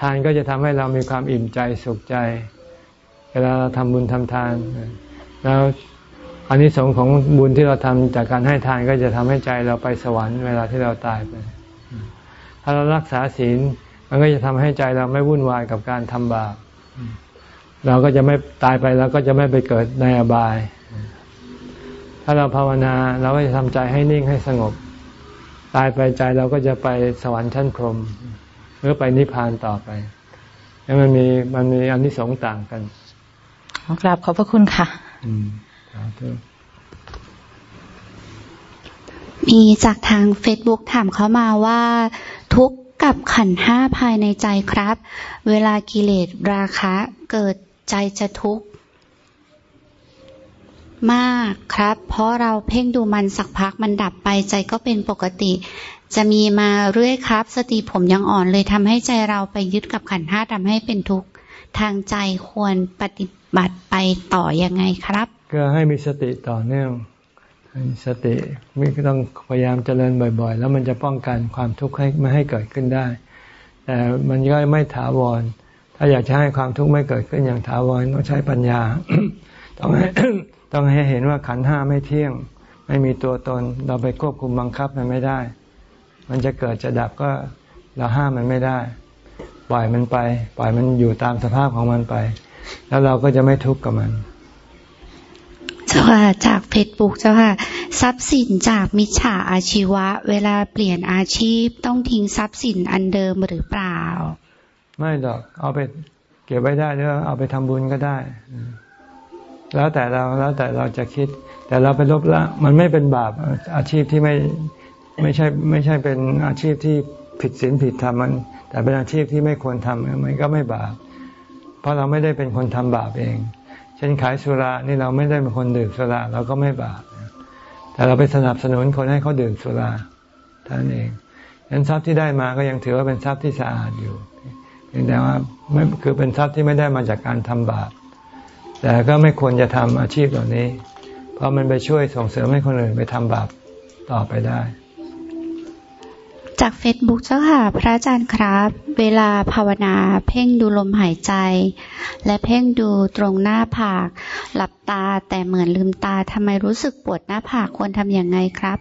Speaker 1: ทานก็จะทำให้เรามีความอิ่มใจสุขใจ เวลาเราทำบุญทำทาน แล้วอันนี้สงของบุญที่เราทำจากการให้ทานก็จะทำให้ใจเราไปสวรรค์เวลาที่เราตายไป ถ้าเรารักษาศีลมันก็จะทำให้ใจเราไม่วุ่นวายกับการทำบาปเราก็จะไม่ตายไปแล้วก็จะไม่ไปเกิดในอบาย ถ้าเราภาวนาเราก็จะทำใจให้นิ่งให้สงบ ตายไปใจเราก็จะไปสวรรค์ชั้นพรหมหรือไปนิพพานต่อไปแล้วมันมีมันมีอันที่สองต่างกัน
Speaker 5: ขอกราบขอบพระคุณค่ะ
Speaker 1: อืม
Speaker 3: มีจากทางเฟซบุ๊กถามเขามาว่าทุกกับขันห้าภายในใจครับ เวลากิเลสราคะ เกิดใจจะทุกข์ มากครับ เพราะเราเพ่งดูมันสักพักมันดับไปใจก็เป็นปกติ จะมีมาเรื่อยครับ สติผมยังอ่อนเลยทำให้ใจเราไปยึดกับขันห้าทำให้เป็นทุกข์ทางใจควรปฏิบัติไปต่อยังไงครับ
Speaker 1: ก็ให้มีสติต่อเนื่องสติไม่ต้องพยายามเจริญบ่อย ๆ แล้วมันจะป้องกันความทุกข์ให้ไม่ให้เกิดขึ้นได้ แต่มันก็ไม่ถาวร ถ้าอยากจะให้ความทุกข์ไม่เกิดขึ้นอย่างถาวรต้องใช้ปัญญา ต้องให้ ต้องให้เห็นว่าขันห้าไม่เที่ยง ไม่มีตัวตน เราไปควบคุมบังคับมันไม่ได้ มันจะเกิดจะดับก็เราห้ามมันไม่ได้ ปล่อยมันไป ปล่อยมันอยู่ตามสภาพของมันไป แล้วเราก็จะไม่ทุกข์กับมัน
Speaker 3: เจ้าค่ะจากเฟซบุ๊กเจ้าค่ะ ทรัพย์สินจากมิจฉาอาชีวะ เวลาเปลี่ยนอาชีพต้องทิ้งทรัพย์สินอันเดิมหรือเปล่า
Speaker 1: ไม่ดอกเอาไปเก็บไว้ได้หรือเอาไปทำบุญก็ได้ แล้วแต่เราแล้วแต่เราจะคิด แต่เราไปลบละมันไม่เป็นบาปอาชีพที่ไม่ไม่ใช่ไม่ใช่เป็นอาชีพที่ผิดศีลผิดธรรมมัน แต่เป็นอาชีพที่ไม่ควรทำมันก็ไม่บาป เพราะเราไม่ได้เป็นคนทำบาปเอง เช่นขายสุรานี่เราไม่ได้เป็นคนดื่มสุราเราก็ไม่บาปแต่เราไปสนับสนุนคนให้เขาดื่มสุราท่านเองนั้นทรัพย์ที่ได้มาก็ยังถือว่าเป็นทรัพย์ที่สะอาดอยู่เพียงแต่ว่าไม่คือเป็นทรัพย์ที่ไม่ได้มาจากการทำบาป แต่ก็ไม่ควรจะทำอาชีพเหล่านี้ เพราะมันไปช่วยส่งเสริมให้คนอื่นไปทำบาปต่อไปได้
Speaker 3: จากเฟซบุ๊กเจ้าค่ะ พระอาจารย์ครับ เวลาภาวนาเพ่งดูลมหายใจ และเพ่งดูตรงหน้าผาก หลับตาแต่เหมือนลืมตาทำไมรู้สึกปวดหน้าผากควรทำอย่างไงครับ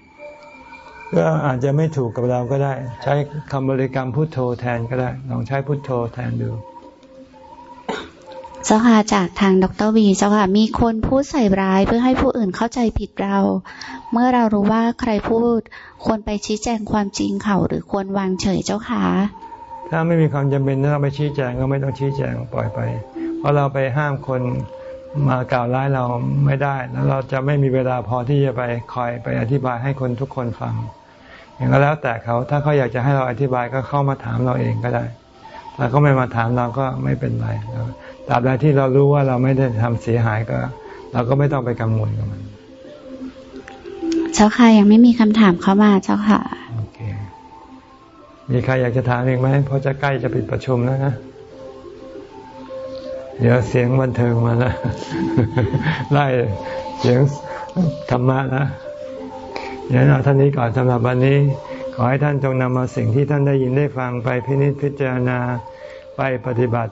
Speaker 1: ก็อาจจะไม่ถูกกับเราก็ได้ ใช้คำบริกรรมพุทโธแทนก็ได้ ลองใช้พุทโธแทนดู
Speaker 3: เจ้าค่ะจากทางดรวีเจ้าค่ะมีคนพูดใส่ร้ายเพื่อให้ผู้อื่นเข้าใจผิดเรา เมื่อเรารู้ว่าใครพูด ควรไปชี้แจงความจริงเขาหรือควรวางเฉยเจ้าค่ะ
Speaker 1: ถ้าไม่มีความจำเป็นต้องไปชี้แจงก็ไม่ต้องชี้แจงปล่อยไป เพราะเราไปห้ามคนมากล่าวร้ายเราไม่ได้ แล้วเราจะไม่มีเวลาพอที่จะไปคอยไปอธิบายให้คนทุกคนฟัง อย่างก็แล้วแต่เขาถ้าเขาอยากจะให้เราอธิบายก็เข้ามาถามเราเองก็ได้ถ้าเขาไม่มาถามเราก็ไม่เป็นไร ตราบใดที่เรารู้ว่าเราไม่ได้ทำเสียหายก็ เราก็ไม่ต้องไปกังวลกับมัน
Speaker 3: เจ้าค่ะยังไม่มีคำถามเข้ามาเจ้าค่ะโอเค
Speaker 1: มีใครอยากจะถามอีกไหมเพราะจะใกล้จะปิดประชุมแล้วนะเดี๋ยวเสียงบันเทิงมาแล้วไล่เสียงธรรมะนะเดี๋ยวเอาท่านนี้ก่อนสำหรับวันนี้ ขอให้ท่านจงนำมาสิ่งที่ท่านได้ยินได้ฟังไปพินิจพิจารณาไปปฏิบัติ